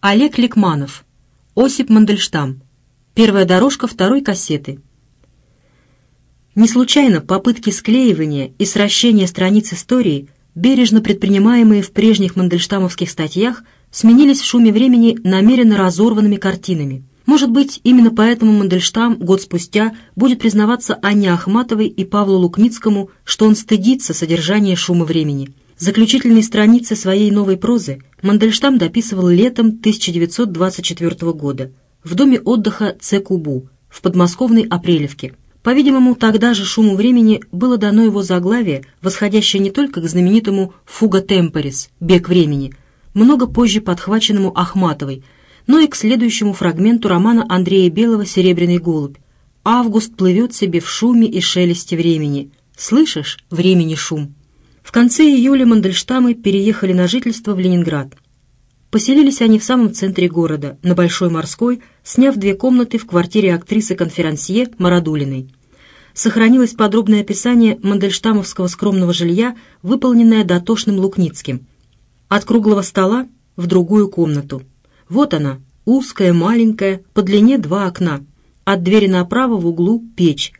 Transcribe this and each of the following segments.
Олег Ликманов. Осип Мандельштам. Первая дорожка второй кассеты. Не случайно попытки склеивания и сращения страниц истории, бережно предпринимаемые в прежних мандельштамовских статьях, сменились в шуме времени намеренно разорванными картинами. Может быть, именно поэтому Мандельштам год спустя будет признаваться Анне Ахматовой и Павлу Лукницкому, что он стыдится содержания шума времени – Заключительные страницы своей новой прозы Мандельштам дописывал летом 1924 года в доме отдыха Цекубу в подмосковной Апрелевке. По-видимому, тогда же шуму времени было дано его заглавие, восходящее не только к знаменитому «фуга темпорис» — «бег времени», много позже подхваченному Ахматовой, но и к следующему фрагменту романа Андрея Белого «Серебряный голубь». «Август плывет себе в шуме и шелесте времени. Слышишь, времени шум?» В конце июля Мандельштамы переехали на жительство в Ленинград. Поселились они в самом центре города, на Большой Морской, сняв две комнаты в квартире актрисы-конферансье Марадулиной. Сохранилось подробное описание мандельштамовского скромного жилья, выполненное дотошным Лукницким. От круглого стола в другую комнату. Вот она, узкая, маленькая, по длине два окна. От двери направо в углу печь.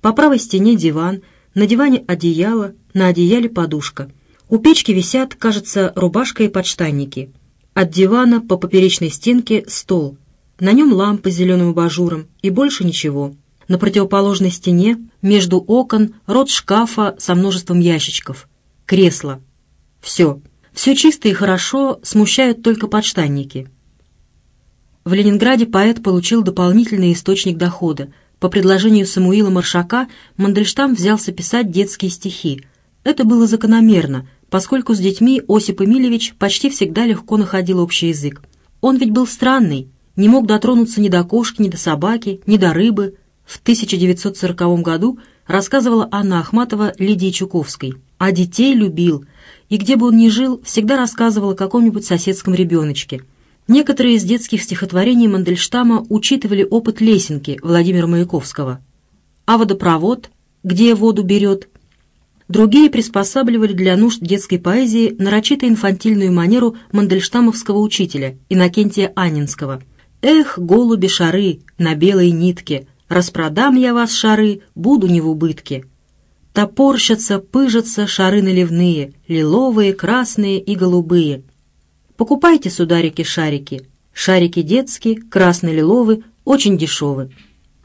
По правой стене диван, на диване одеяло, на одеяле подушка. У печки висят, кажется, рубашка и подштанники. От дивана по поперечной стенке стол. На нем лампа с зеленым абажуром и больше ничего. На противоположной стене, между окон, рот шкафа со множеством ящичков. Кресло. Все. Все чисто и хорошо, смущают только подштанники. В Ленинграде поэт получил дополнительный источник дохода. По предложению Самуила Маршака Мандельштам взялся писать детские стихи – это было закономерно, поскольку с детьми Осип Эмильевич почти всегда легко находил общий язык. Он ведь был странный, не мог дотронуться ни до кошки, ни до собаки, ни до рыбы. В 1940 году рассказывала Анна Ахматова Лидии Чуковской. А детей любил, и где бы он ни жил, всегда рассказывала о каком-нибудь соседском ребеночке. Некоторые из детских стихотворений Мандельштама учитывали опыт лесенки Владимира Маяковского. А водопровод, где воду берет, Другие приспосабливали для нужд детской поэзии нарочито-инфантильную манеру мандельштамовского учителя Иннокентия Анинского. «Эх, голуби шары на белой нитке, распродам я вас шары, буду не в убытке». Топорщатся, пыжатся шары наливные, лиловые, красные и голубые. Покупайте, сударики, шарики. Шарики детские, красно-лиловые, очень дешевые.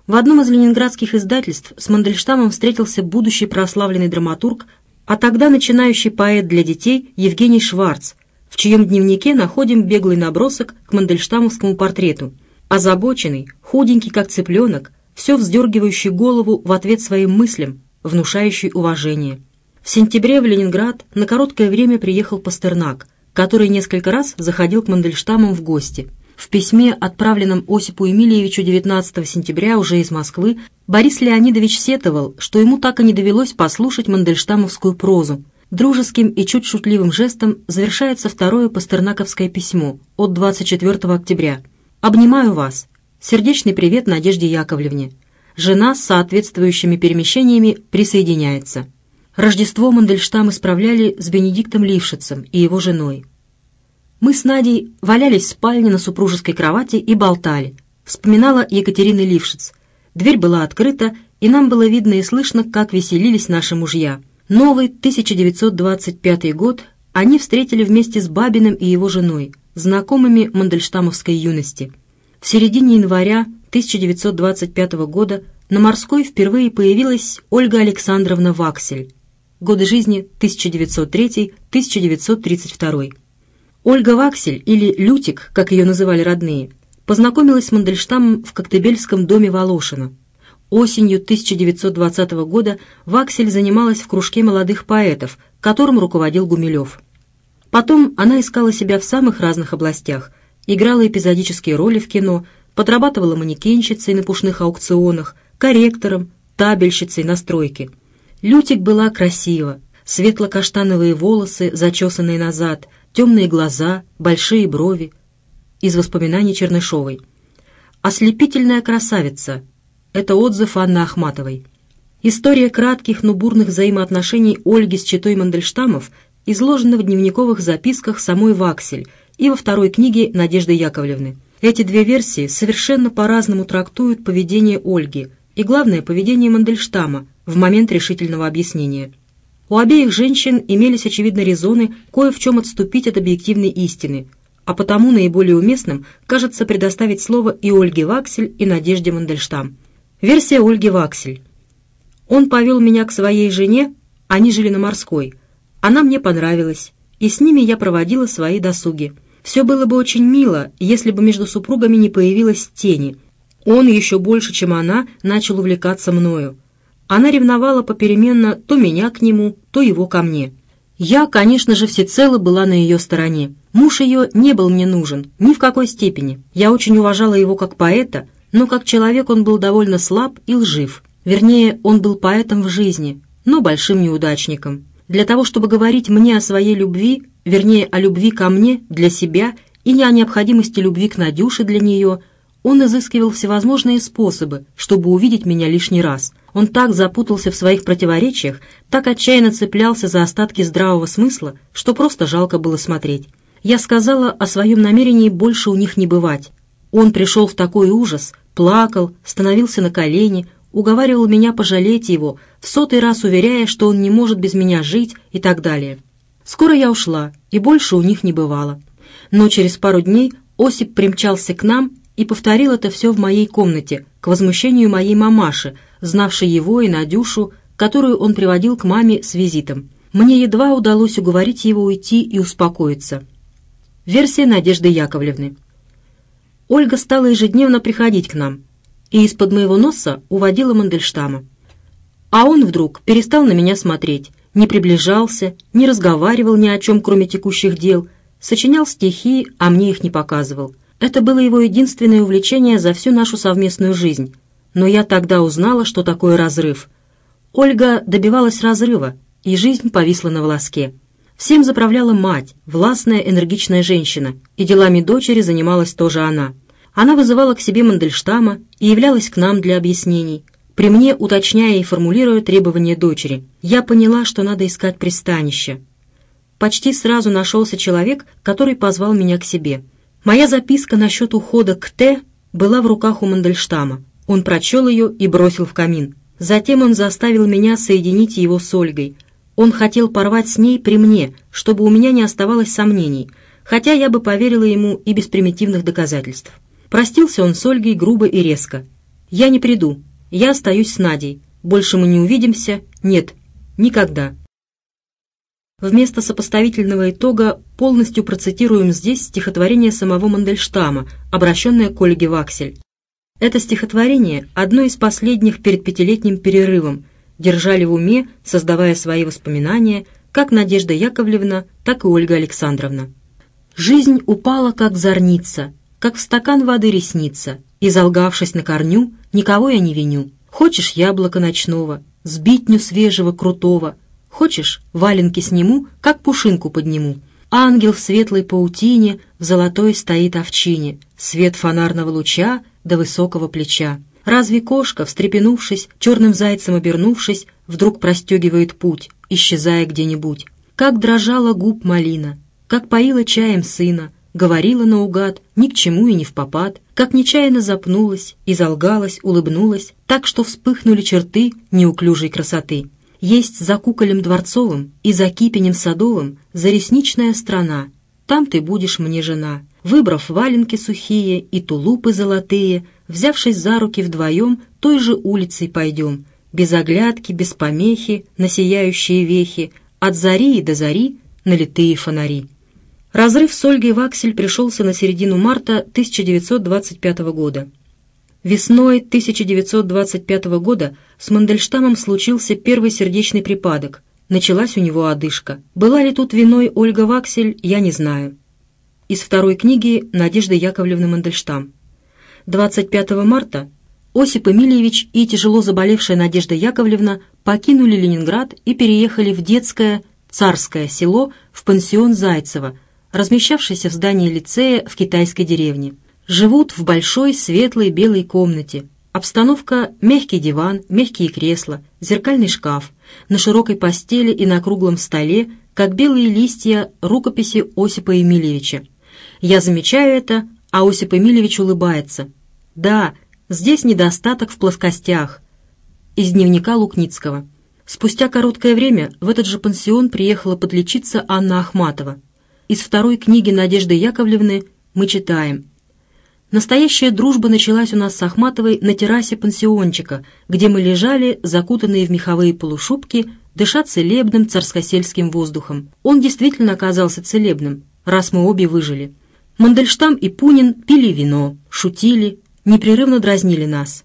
В одном из ленинградских издательств с Мандельштамом встретился будущий прославленный драматург, а тогда начинающий поэт для детей Евгений Шварц, в чьем дневнике находим беглый набросок к мандельштамовскому портрету. Озабоченный, худенький как цыпленок, все вздергивающий голову в ответ своим мыслям, внушающий уважение. В сентябре в Ленинград на короткое время приехал Пастернак, который несколько раз заходил к Мандельштамам в гости – в письме, отправленном Осипу Емельевичу 19 сентября уже из Москвы, Борис Леонидович сетовал, что ему так и не довелось послушать мандельштамовскую прозу. Дружеским и чуть шутливым жестом завершается второе пастернаковское письмо от 24 октября. «Обнимаю вас. Сердечный привет Надежде Яковлевне. Жена с соответствующими перемещениями присоединяется». Рождество Мандельштам исправляли с Бенедиктом Лившицем и его женой. Мы с Надей валялись в спальне на супружеской кровати и болтали. Вспоминала Екатерина Лившиц. Дверь была открыта, и нам было видно и слышно, как веселились наши мужья. Новый 1925 год они встретили вместе с Бабиным и его женой, знакомыми мандельштамовской юности. В середине января 1925 года на Морской впервые появилась Ольга Александровна Ваксель. Годы жизни 1903-1932. Ольга Ваксель, или Лютик, как ее называли родные, познакомилась с Мандельштамом в Коктебельском доме Волошина. Осенью 1920 года Ваксель занималась в кружке молодых поэтов, которым руководил Гумилев. Потом она искала себя в самых разных областях, играла эпизодические роли в кино, подрабатывала манекенщицей на пушных аукционах, корректором, табельщицей на стройке. Лютик была красива, светло-каштановые волосы, зачесанные назад – темные глаза, большие брови. Из воспоминаний Чернышовой. «Ослепительная красавица» — это отзыв Анны Ахматовой. История кратких, но бурных взаимоотношений Ольги с читой Мандельштамов изложена в дневниковых записках самой Ваксель и во второй книге Надежды Яковлевны. Эти две версии совершенно по-разному трактуют поведение Ольги и, главное, поведение Мандельштама в момент решительного объяснения – у обеих женщин имелись, очевидно, резоны кое в чем отступить от объективной истины, а потому наиболее уместным кажется предоставить слово и Ольге Ваксель, и Надежде Мандельштам. Версия Ольги Ваксель. «Он повел меня к своей жене, они жили на Морской. Она мне понравилась, и с ними я проводила свои досуги. Все было бы очень мило, если бы между супругами не появилась тени. Он еще больше, чем она, начал увлекаться мною. Она ревновала попеременно то меня к нему, то его ко мне. Я, конечно же, всецело была на ее стороне. Муж ее не был мне нужен, ни в какой степени. Я очень уважала его как поэта, но как человек он был довольно слаб и лжив. Вернее, он был поэтом в жизни, но большим неудачником. Для того, чтобы говорить мне о своей любви, вернее, о любви ко мне, для себя, и не о необходимости любви к Надюше для нее, он изыскивал всевозможные способы, чтобы увидеть меня лишний раз – он так запутался в своих противоречиях, так отчаянно цеплялся за остатки здравого смысла, что просто жалко было смотреть. Я сказала о своем намерении больше у них не бывать. Он пришел в такой ужас, плакал, становился на колени, уговаривал меня пожалеть его, в сотый раз уверяя, что он не может без меня жить и так далее. Скоро я ушла, и больше у них не бывало. Но через пару дней Осип примчался к нам и повторил это все в моей комнате, к возмущению моей мамаши – знавший его и Надюшу, которую он приводил к маме с визитом. Мне едва удалось уговорить его уйти и успокоиться. Версия Надежды Яковлевны. Ольга стала ежедневно приходить к нам и из-под моего носа уводила Мандельштама. А он вдруг перестал на меня смотреть, не приближался, не разговаривал ни о чем, кроме текущих дел, сочинял стихи, а мне их не показывал. Это было его единственное увлечение за всю нашу совместную жизнь — но я тогда узнала, что такое разрыв. Ольга добивалась разрыва, и жизнь повисла на волоске. Всем заправляла мать, властная, энергичная женщина, и делами дочери занималась тоже она. Она вызывала к себе Мандельштама и являлась к нам для объяснений, при мне уточняя и формулируя требования дочери. Я поняла, что надо искать пристанище. Почти сразу нашелся человек, который позвал меня к себе. Моя записка насчет ухода к Т была в руках у Мандельштама. Он прочел ее и бросил в камин. Затем он заставил меня соединить его с Ольгой. Он хотел порвать с ней при мне, чтобы у меня не оставалось сомнений, хотя я бы поверила ему и без примитивных доказательств. Простился он с Ольгой грубо и резко. «Я не приду. Я остаюсь с Надей. Больше мы не увидимся. Нет. Никогда». Вместо сопоставительного итога полностью процитируем здесь стихотворение самого Мандельштама, обращенное к Ольге Ваксель. Это стихотворение, одно из последних перед пятилетним перерывом, держали в уме, создавая свои воспоминания, как Надежда Яковлевна, так и Ольга Александровна. Жизнь упала, как зорница, как в стакан воды ресница, и, залгавшись на корню, никого я не виню. Хочешь яблоко ночного, сбитню свежего, крутого, хочешь валенки сниму, как пушинку подниму. Ангел в светлой паутине, в золотой стоит овчине, свет фонарного луча до высокого плеча. Разве кошка, встрепенувшись, черным зайцем обернувшись, вдруг простегивает путь, исчезая где-нибудь? Как дрожала губ малина, как поила чаем сына, говорила наугад, ни к чему и не в попад, как нечаянно запнулась, и залгалась, улыбнулась, так что вспыхнули черты неуклюжей красоты. Есть за куколем дворцовым и за кипенем садовым заресничная страна — там ты будешь мне жена». Выбрав валенки сухие и тулупы золотые, взявшись за руки вдвоем, той же улицей пойдем. Без оглядки, без помехи, на сияющие вехи, от зари и до зари налитые фонари. Разрыв с Ольгой Ваксель пришелся на середину марта 1925 года. Весной 1925 года с Мандельштамом случился первый сердечный припадок. Началась у него одышка. Была ли тут виной Ольга Ваксель, я не знаю. Из второй книги Надежды Яковлевны Мандельштам. 25 марта Осип Эмильевич и тяжело заболевшая Надежда Яковлевна покинули Ленинград и переехали в детское царское село в пансион Зайцево, размещавшееся в здании лицея в китайской деревне. Живут в большой светлой белой комнате, Обстановка – мягкий диван, мягкие кресла, зеркальный шкаф, на широкой постели и на круглом столе, как белые листья рукописи Осипа Емельевича. Я замечаю это, а Осип Емельевич улыбается. Да, здесь недостаток в плоскостях. Из дневника Лукницкого. Спустя короткое время в этот же пансион приехала подлечиться Анна Ахматова. Из второй книги Надежды Яковлевны мы читаем – Настоящая дружба началась у нас с Ахматовой на террасе пансиончика, где мы лежали, закутанные в меховые полушубки, дыша целебным царскосельским воздухом. Он действительно оказался целебным, раз мы обе выжили. Мандельштам и Пунин пили вино, шутили, непрерывно дразнили нас.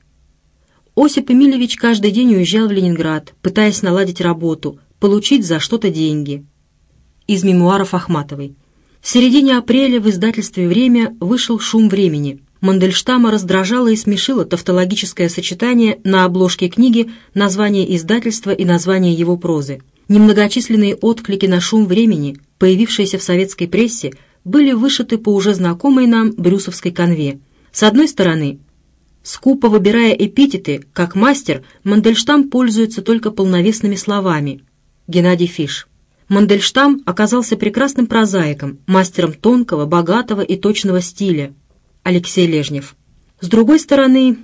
Осип Эмильевич каждый день уезжал в Ленинград, пытаясь наладить работу, получить за что-то деньги. Из мемуаров Ахматовой. В середине апреля в издательстве «Время» вышел «Шум времени». Мандельштама раздражало и смешило тавтологическое сочетание на обложке книги название издательства и название его прозы. Немногочисленные отклики на «Шум времени», появившиеся в советской прессе, были вышиты по уже знакомой нам брюсовской конве. С одной стороны, скупо выбирая эпитеты, как мастер, Мандельштам пользуется только полновесными словами. Геннадий Фиш. Мандельштам оказался прекрасным прозаиком, мастером тонкого, богатого и точного стиля. Алексей Лежнев. С другой стороны,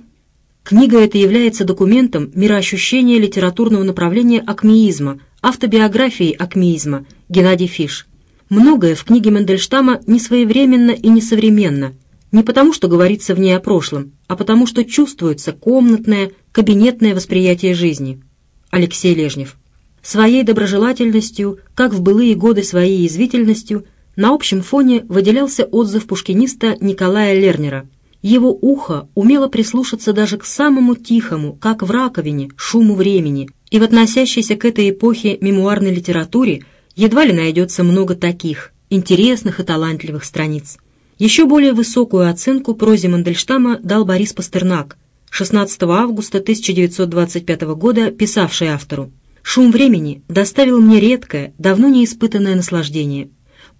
книга эта является документом мироощущения литературного направления акмеизма, автобиографией акмеизма Геннадий Фиш. Многое в книге Мандельштама не своевременно и не современно. Не потому, что говорится в ней о прошлом, а потому, что чувствуется комнатное, кабинетное восприятие жизни. Алексей Лежнев своей доброжелательностью, как в былые годы своей язвительностью, на общем фоне выделялся отзыв пушкиниста Николая Лернера. Его ухо умело прислушаться даже к самому тихому, как в раковине, шуму времени, и в относящейся к этой эпохе мемуарной литературе едва ли найдется много таких, интересных и талантливых страниц. Еще более высокую оценку прозе Мандельштама дал Борис Пастернак, 16 августа 1925 года писавший автору. Шум времени доставил мне редкое, давно не испытанное наслаждение.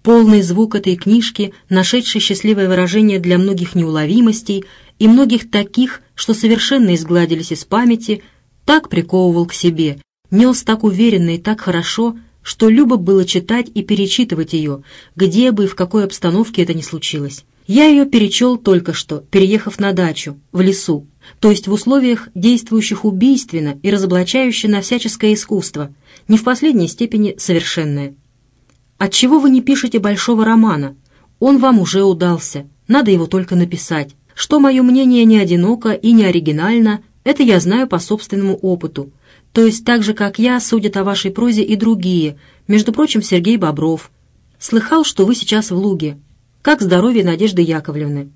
Полный звук этой книжки, нашедший счастливое выражение для многих неуловимостей и многих таких, что совершенно изгладились из памяти, так приковывал к себе, нес так уверенно и так хорошо, что любо было читать и перечитывать ее, где бы и в какой обстановке это ни случилось. Я ее перечел только что, переехав на дачу, в лесу, то есть в условиях, действующих убийственно и разоблачающе на всяческое искусство, не в последней степени совершенное. Отчего вы не пишете большого романа? Он вам уже удался, надо его только написать. Что мое мнение не одиноко и не оригинально, это я знаю по собственному опыту. То есть так же, как я, судят о вашей прозе и другие, между прочим, Сергей Бобров. Слыхал, что вы сейчас в Луге, как здоровье Надежды Яковлевны.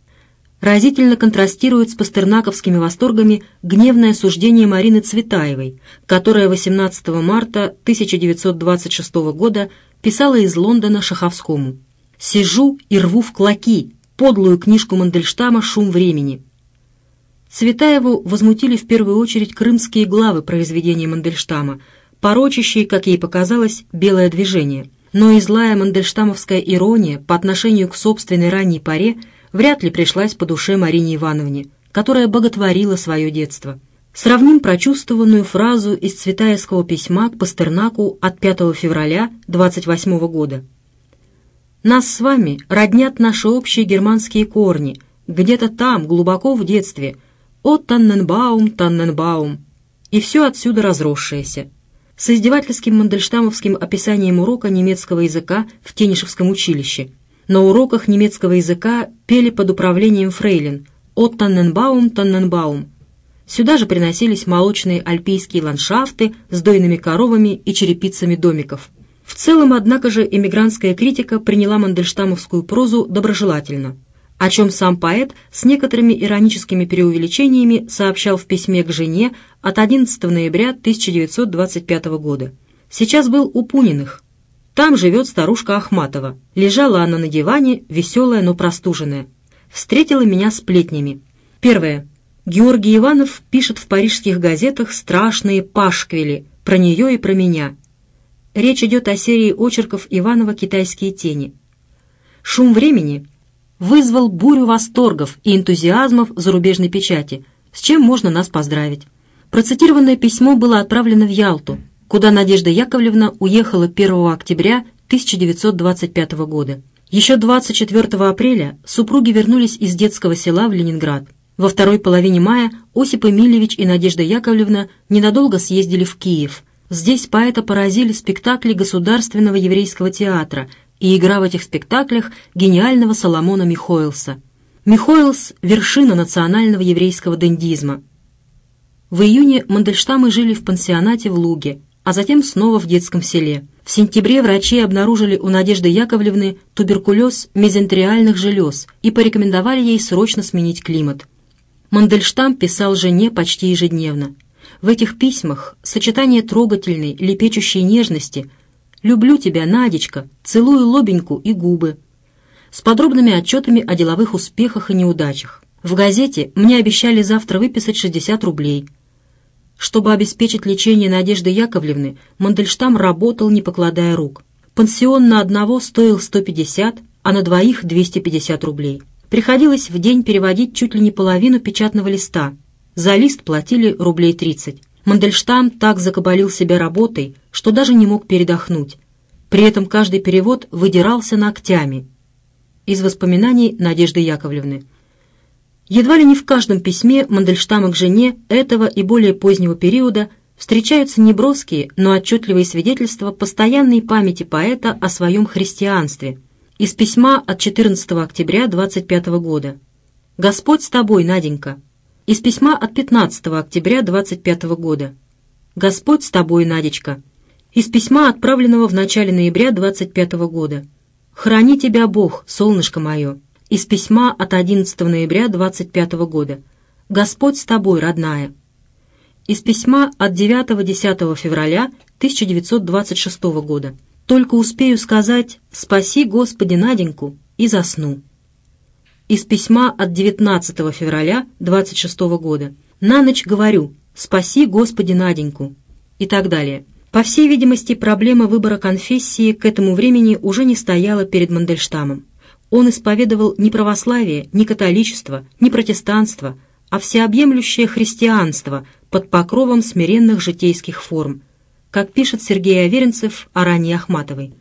Разительно контрастирует с пастернаковскими восторгами гневное суждение Марины Цветаевой, которая 18 марта 1926 года писала из Лондона Шаховскому «Сижу и рву в клоки подлую книжку Мандельштама «Шум времени». Цветаеву возмутили в первую очередь крымские главы произведения Мандельштама, порочащие, как ей показалось, белое движение – но и злая мандельштамовская ирония по отношению к собственной ранней паре вряд ли пришлась по душе Марине Ивановне, которая боготворила свое детство. Сравним прочувствованную фразу из Цветаевского письма к Пастернаку от 5 февраля 28 года. «Нас с вами роднят наши общие германские корни, где-то там, глубоко в детстве. от Танненбаум, Танненбаум!» И все отсюда разросшееся с издевательским мандельштамовским описанием урока немецкого языка в Тенишевском училище. На уроках немецкого языка пели под управлением фрейлин «От Танненбаум, Танненбаум». Сюда же приносились молочные альпийские ландшафты с дойными коровами и черепицами домиков. В целом, однако же, эмигрантская критика приняла мандельштамовскую прозу доброжелательно – о чем сам поэт с некоторыми ироническими преувеличениями сообщал в письме к жене от 11 ноября 1925 года. Сейчас был у Пуниных. Там живет старушка Ахматова. Лежала она на диване, веселая, но простуженная. Встретила меня сплетнями. Первое. Георгий Иванов пишет в парижских газетах страшные пашквили про нее и про меня. Речь идет о серии очерков Иванова «Китайские тени». Шум времени — вызвал бурю восторгов и энтузиазмов зарубежной печати, с чем можно нас поздравить. Процитированное письмо было отправлено в Ялту, куда Надежда Яковлевна уехала 1 октября 1925 года. Еще 24 апреля супруги вернулись из детского села в Ленинград. Во второй половине мая Осип Эмильевич и Надежда Яковлевна ненадолго съездили в Киев. Здесь поэта поразили спектакли Государственного еврейского театра – и игра в этих спектаклях гениального Соломона Михоэлса. Михоэлс – вершина национального еврейского дендизма. В июне Мандельштамы жили в пансионате в Луге, а затем снова в детском селе. В сентябре врачи обнаружили у Надежды Яковлевны туберкулез мезентериальных желез и порекомендовали ей срочно сменить климат. Мандельштам писал жене почти ежедневно. В этих письмах сочетание трогательной, лепечущей нежности – «Люблю тебя, Надечка, целую лобеньку и губы» с подробными отчетами о деловых успехах и неудачах. В газете мне обещали завтра выписать 60 рублей. Чтобы обеспечить лечение Надежды Яковлевны, Мандельштам работал, не покладая рук. Пансион на одного стоил 150, а на двоих 250 рублей. Приходилось в день переводить чуть ли не половину печатного листа. За лист платили рублей 30. Мандельштам так закабалил себя работой, что даже не мог передохнуть. При этом каждый перевод выдирался ногтями. Из воспоминаний Надежды Яковлевны. Едва ли не в каждом письме Мандельштама к жене этого и более позднего периода встречаются неброские, но отчетливые свидетельства постоянной памяти поэта о своем христианстве. Из письма от 14 октября 25 года. «Господь с тобой, Наденька, из письма от 15 октября 25 года. «Господь с тобой, Надечка». Из письма, отправленного в начале ноября 25 года. «Храни тебя Бог, солнышко мое». Из письма от 11 ноября 25 года. «Господь с тобой, родная». Из письма от 9-10 февраля 1926 года. «Только успею сказать «Спаси, Господи, Наденьку» и засну» из письма от 19 февраля 26 года. «На ночь говорю, спаси, Господи, Наденьку» и так далее. По всей видимости, проблема выбора конфессии к этому времени уже не стояла перед Мандельштамом. Он исповедовал не православие, не католичество, не протестанство, а всеобъемлющее христианство под покровом смиренных житейских форм, как пишет Сергей Аверинцев о ранней Ахматовой.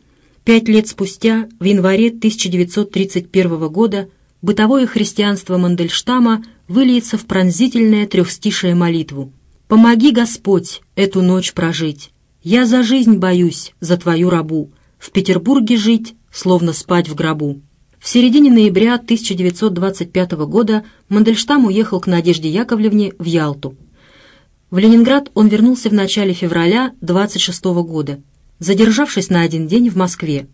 Пять лет спустя, в январе 1931 года, бытовое христианство Мандельштама выльется в пронзительное трехстишее молитву. «Помоги, Господь, эту ночь прожить. Я за жизнь боюсь, за твою рабу. В Петербурге жить, словно спать в гробу». В середине ноября 1925 года Мандельштам уехал к Надежде Яковлевне в Ялту. В Ленинград он вернулся в начале февраля 26 года, задержавшись на один день в Москве.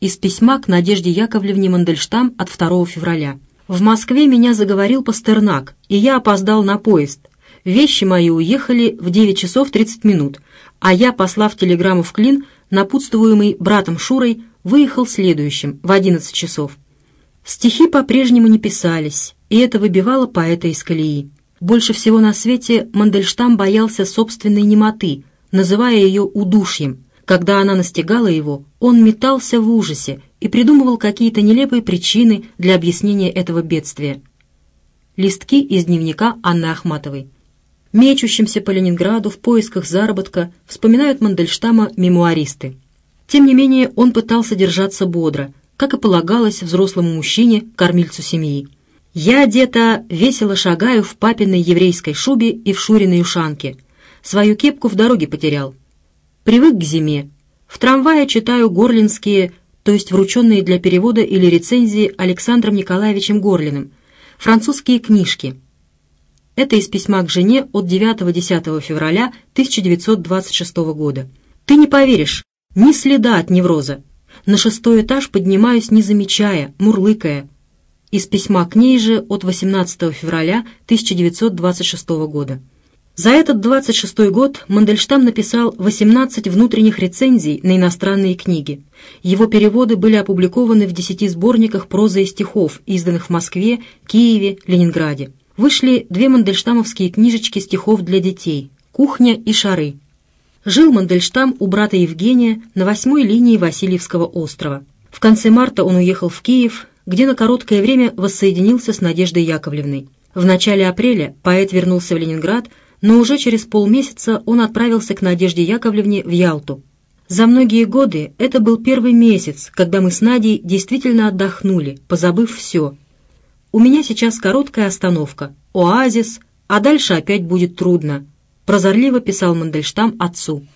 Из письма к Надежде Яковлевне Мандельштам от 2 февраля. «В Москве меня заговорил Пастернак, и я опоздал на поезд. Вещи мои уехали в 9 часов 30 минут, а я, послав телеграмму в Клин, напутствуемый братом Шурой, выехал следующим, в 11 часов. Стихи по-прежнему не писались, и это выбивало поэта из колеи. Больше всего на свете Мандельштам боялся собственной немоты, называя ее удушьем. Когда она настигала его, он метался в ужасе и придумывал какие-то нелепые причины для объяснения этого бедствия. Листки из дневника Анны Ахматовой. Мечущимся по Ленинграду в поисках заработка вспоминают Мандельштама мемуаристы. Тем не менее, он пытался держаться бодро, как и полагалось взрослому мужчине, кормильцу семьи. «Я, где-то весело шагаю в папиной еврейской шубе и в шуриной ушанке. Свою кепку в дороге потерял. Привык к зиме. В трамвае читаю горлинские, то есть врученные для перевода или рецензии Александром Николаевичем Горлиным, французские книжки. Это из письма к жене от 9-10 февраля 1926 года. «Ты не поверишь, ни следа от невроза. На шестой этаж поднимаюсь, не замечая, мурлыкая. Из письма к ней же от 18 февраля 1926 года. За этот 26-й год Мандельштам написал 18 внутренних рецензий на иностранные книги. Его переводы были опубликованы в 10 сборниках прозы и стихов, изданных в Москве, Киеве, Ленинграде. Вышли две мандельштамовские книжечки стихов для детей «Кухня» и «Шары». Жил Мандельштам у брата Евгения на восьмой линии Васильевского острова. В конце марта он уехал в Киев, где на короткое время воссоединился с Надеждой Яковлевной. В начале апреля поэт вернулся в Ленинград – но уже через полмесяца он отправился к Надежде Яковлевне в Ялту. За многие годы это был первый месяц, когда мы с Надей действительно отдохнули, позабыв все. У меня сейчас короткая остановка, оазис, а дальше опять будет трудно, прозорливо писал Мандельштам отцу.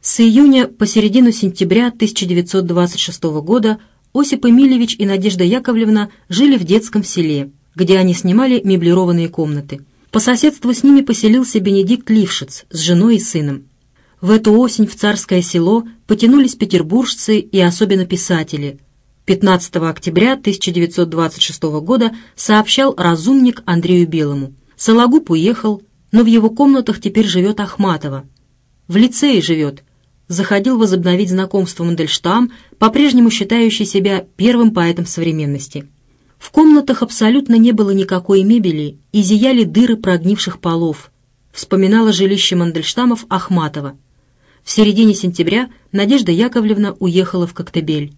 С июня по середину сентября 1926 года Осип Эмильевич и Надежда Яковлевна жили в детском селе, где они снимали меблированные комнаты – по соседству с ними поселился Бенедикт Лившиц с женой и сыном. В эту осень в царское село потянулись петербуржцы и особенно писатели. 15 октября 1926 года сообщал разумник Андрею Белому. Сологуб уехал, но в его комнатах теперь живет Ахматова. В лицее живет. Заходил возобновить знакомство Мандельштам, по-прежнему считающий себя первым поэтом современности. В комнатах абсолютно не было никакой мебели и зияли дыры прогнивших полов, вспоминала жилище Мандельштамов Ахматова. В середине сентября Надежда Яковлевна уехала в Коктебель.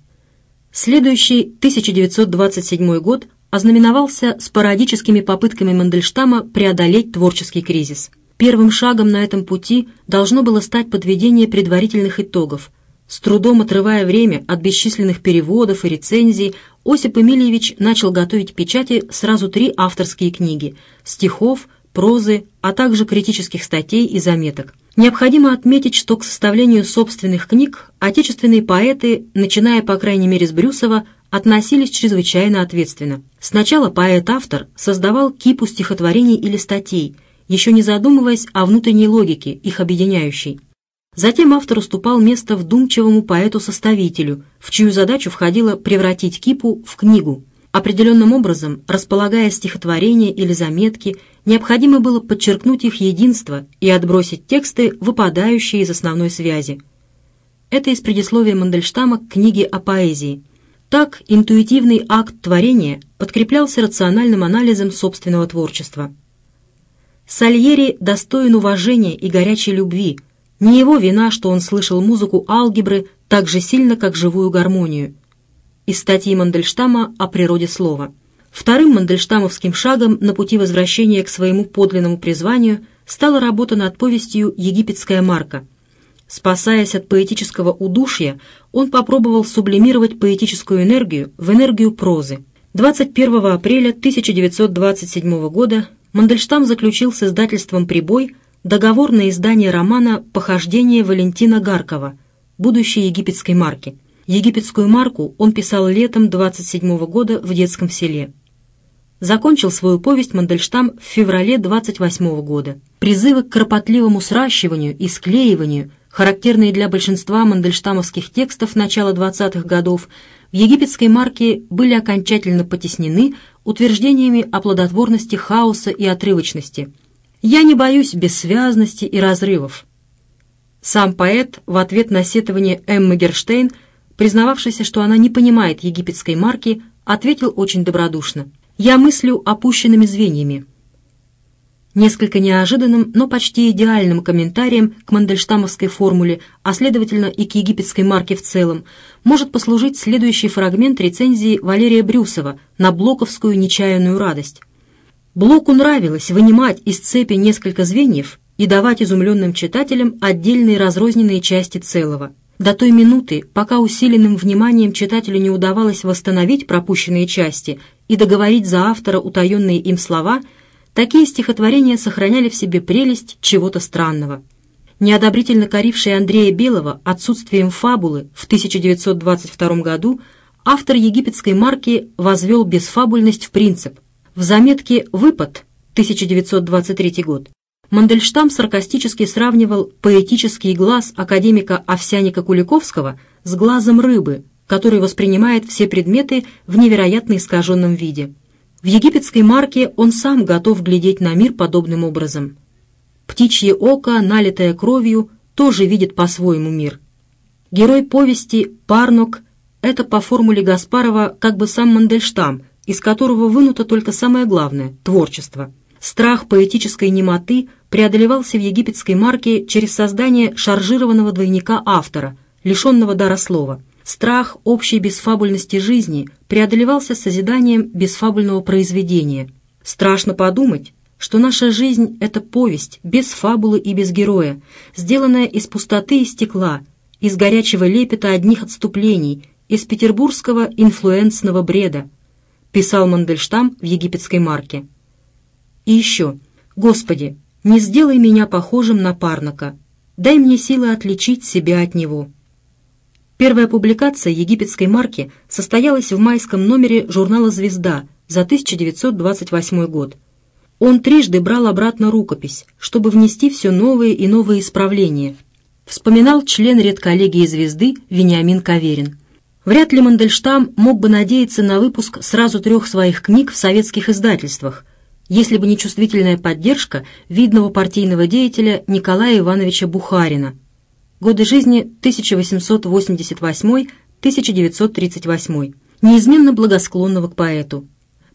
Следующий, 1927 год, ознаменовался спорадическими попытками Мандельштама преодолеть творческий кризис. Первым шагом на этом пути должно было стать подведение предварительных итогов – с трудом отрывая время от бесчисленных переводов и рецензий, Осип Эмильевич начал готовить печати сразу три авторские книги – стихов, прозы, а также критических статей и заметок. Необходимо отметить, что к составлению собственных книг отечественные поэты, начиная, по крайней мере, с Брюсова, относились чрезвычайно ответственно. Сначала поэт-автор создавал кипу стихотворений или статей, еще не задумываясь о внутренней логике, их объединяющей – Затем автор уступал место вдумчивому поэту-составителю, в чью задачу входило превратить кипу в книгу. Определенным образом, располагая стихотворения или заметки, необходимо было подчеркнуть их единство и отбросить тексты, выпадающие из основной связи. Это из предисловия Мандельштама к книге о поэзии. Так интуитивный акт творения подкреплялся рациональным анализом собственного творчества. Сальери достоин уважения и горячей любви – не его вина, что он слышал музыку алгебры так же сильно, как живую гармонию. Из статьи Мандельштама о природе слова. Вторым мандельштамовским шагом на пути возвращения к своему подлинному призванию стала работа над повестью «Египетская марка». Спасаясь от поэтического удушья, он попробовал сублимировать поэтическую энергию в энергию прозы. 21 апреля 1927 года Мандельштам заключил с издательством «Прибой» договор на издание романа «Похождение Валентина Гаркова» будущей египетской марки. Египетскую марку он писал летом 27 года в детском селе. Закончил свою повесть Мандельштам в феврале 28 года. Призывы к кропотливому сращиванию и склеиванию, характерные для большинства мандельштамовских текстов начала 20-х годов, в египетской марке были окончательно потеснены утверждениями о плодотворности хаоса и отрывочности – я не боюсь бессвязности и разрывов. Сам поэт в ответ на сетование Эммы Герштейн, признававшийся, что она не понимает египетской марки, ответил очень добродушно. «Я мыслю опущенными звеньями». Несколько неожиданным, но почти идеальным комментарием к мандельштамовской формуле, а следовательно и к египетской марке в целом, может послужить следующий фрагмент рецензии Валерия Брюсова на блоковскую нечаянную радость. Блоку нравилось вынимать из цепи несколько звеньев и давать изумленным читателям отдельные разрозненные части целого. До той минуты, пока усиленным вниманием читателю не удавалось восстановить пропущенные части и договорить за автора утаенные им слова, такие стихотворения сохраняли в себе прелесть чего-то странного. Неодобрительно коривший Андрея Белого отсутствием фабулы в 1922 году автор египетской марки возвел безфабульность в принцип – в заметке «Выпад» 1923 год Мандельштам саркастически сравнивал поэтический глаз академика Овсяника Куликовского с глазом рыбы, который воспринимает все предметы в невероятно искаженном виде. В египетской марке он сам готов глядеть на мир подобным образом. Птичье око, налитое кровью, тоже видит по-своему мир. Герой повести «Парнок» — это по формуле Гаспарова как бы сам Мандельштам — из которого вынуто только самое главное – творчество. Страх поэтической немоты преодолевался в египетской марке через создание шаржированного двойника автора, лишенного дара слова. Страх общей бесфабульности жизни преодолевался созиданием бесфабульного произведения. Страшно подумать, что наша жизнь – это повесть, без фабулы и без героя, сделанная из пустоты и стекла, из горячего лепета одних отступлений, из петербургского инфлюенсного бреда, писал Мандельштам в египетской марке. И еще, Господи, не сделай меня похожим на Парнака, дай мне силы отличить себя от него. Первая публикация египетской марки состоялась в майском номере журнала «Звезда» за 1928 год. Он трижды брал обратно рукопись, чтобы внести все новые и новые исправления. Вспоминал член редколлегии «Звезды» Вениамин Каверин – Вряд ли Мандельштам мог бы надеяться на выпуск сразу трех своих книг в советских издательствах, если бы не чувствительная поддержка видного партийного деятеля Николая Ивановича Бухарина. Годы жизни 1888-1938, неизменно благосклонного к поэту.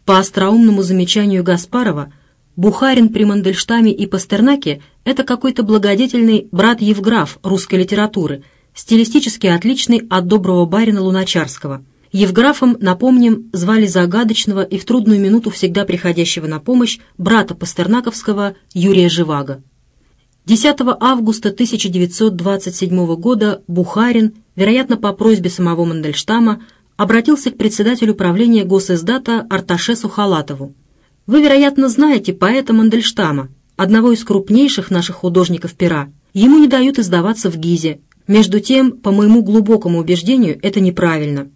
По остроумному замечанию Гаспарова, Бухарин при Мандельштаме и Пастернаке – это какой-то благодетельный брат-евграф русской литературы – стилистически отличный от доброго барина Луначарского. Евграфом, напомним, звали загадочного и в трудную минуту всегда приходящего на помощь брата Пастернаковского Юрия Живаго. 10 августа 1927 года Бухарин, вероятно, по просьбе самого Мандельштама, обратился к председателю правления госиздата Арташесу Халатову. «Вы, вероятно, знаете поэта Мандельштама, одного из крупнейших наших художников пера. Ему не дают издаваться в Гизе, между тем, по моему глубокому убеждению, это неправильно.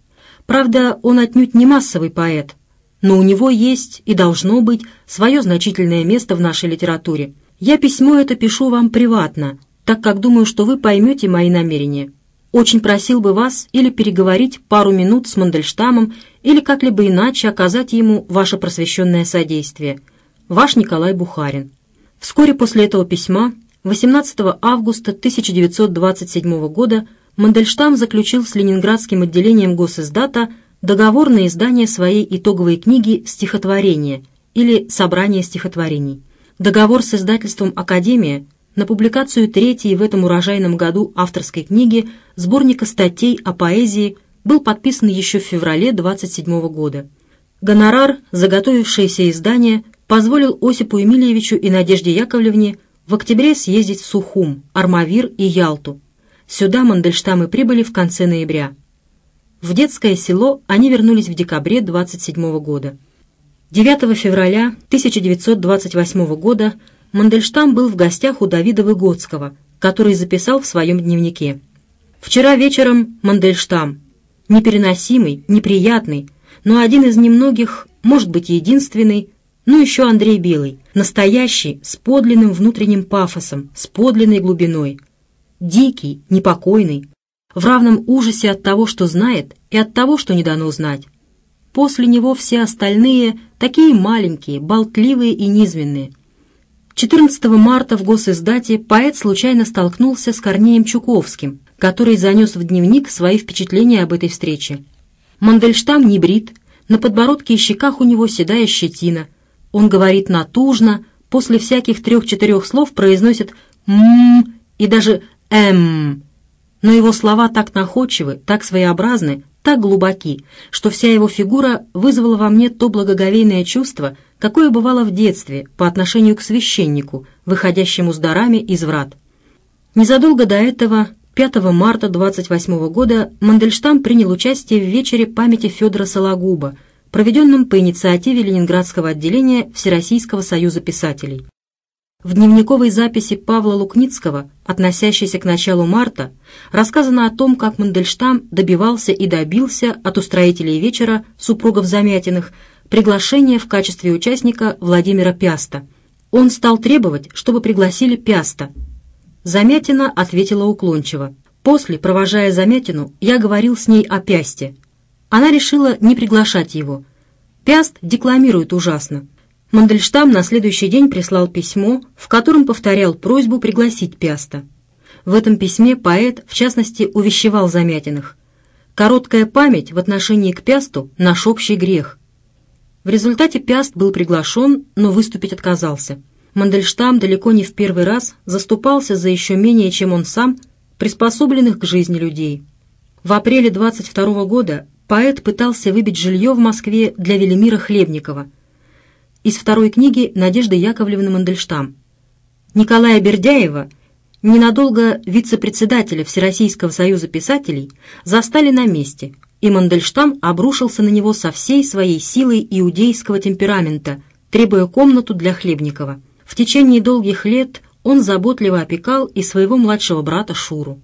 Правда, он отнюдь не массовый поэт, но у него есть и должно быть свое значительное место в нашей литературе. Я письмо это пишу вам приватно, так как думаю, что вы поймете мои намерения. Очень просил бы вас или переговорить пару минут с Мандельштамом или как-либо иначе оказать ему ваше просвещенное содействие. Ваш Николай Бухарин. Вскоре после этого письма 18 августа 1927 года Мандельштам заключил с Ленинградским отделением Госиздата договор на издание своей итоговой книги «Стихотворение» или «Собрание стихотворений». Договор с издательством «Академия» на публикацию третьей в этом урожайном году авторской книги сборника статей о поэзии был подписан еще в феврале 27 года. Гонорар, заготовившееся издание, позволил Осипу Емельевичу и Надежде Яковлевне в октябре съездить в Сухум, Армавир и Ялту. Сюда Мандельштамы прибыли в конце ноября. В детское село они вернулись в декабре 27 года. 9 февраля 1928 года Мандельштам был в гостях у Давида Выгодского, который записал в своем дневнике. «Вчера вечером Мандельштам. Непереносимый, неприятный, но один из немногих, может быть, единственный, ну еще Андрей Белый, настоящий, с подлинным внутренним пафосом, с подлинной глубиной. Дикий, непокойный, в равном ужасе от того, что знает, и от того, что не дано знать. После него все остальные такие маленькие, болтливые и низменные. 14 марта в госиздате поэт случайно столкнулся с Корнеем Чуковским, который занес в дневник свои впечатления об этой встрече. Мандельштам не брит, на подбородке и щеках у него седая щетина, он говорит натужно, после всяких трех-четырех слов произносит «мм» и даже «эм». Но его слова так находчивы, так своеобразны, так глубоки, что вся его фигура вызвала во мне то благоговейное чувство, какое бывало в детстве по отношению к священнику, выходящему с дарами из врат. Незадолго до этого, 5 марта 28 года, Мандельштам принял участие в вечере памяти Федора Сологуба, Проведенном по инициативе Ленинградского отделения Всероссийского союза писателей. В дневниковой записи Павла Лукницкого, относящейся к началу марта, рассказано о том, как Мандельштам добивался и добился от устроителей вечера супругов Замятиных приглашения в качестве участника Владимира Пяста. Он стал требовать, чтобы пригласили Пяста. Замятина ответила уклончиво. После, провожая Замятину, я говорил с ней о Пясте. Она решила не приглашать его. Пяст декламирует ужасно. Мандельштам на следующий день прислал письмо, в котором повторял просьбу пригласить Пяста. В этом письме поэт, в частности, увещевал Замятиных. Короткая память в отношении к Пясту – наш общий грех. В результате Пяст был приглашен, но выступить отказался. Мандельштам далеко не в первый раз заступался за еще менее, чем он сам, приспособленных к жизни людей. В апреле 22 года поэт пытался выбить жилье в Москве для Велимира Хлебникова. Из второй книги Надежды Яковлевны Мандельштам. Николая Бердяева, ненадолго вице-председателя Всероссийского союза писателей, застали на месте, и Мандельштам обрушился на него со всей своей силой иудейского темперамента, требуя комнату для Хлебникова. В течение долгих лет он заботливо опекал и своего младшего брата Шуру.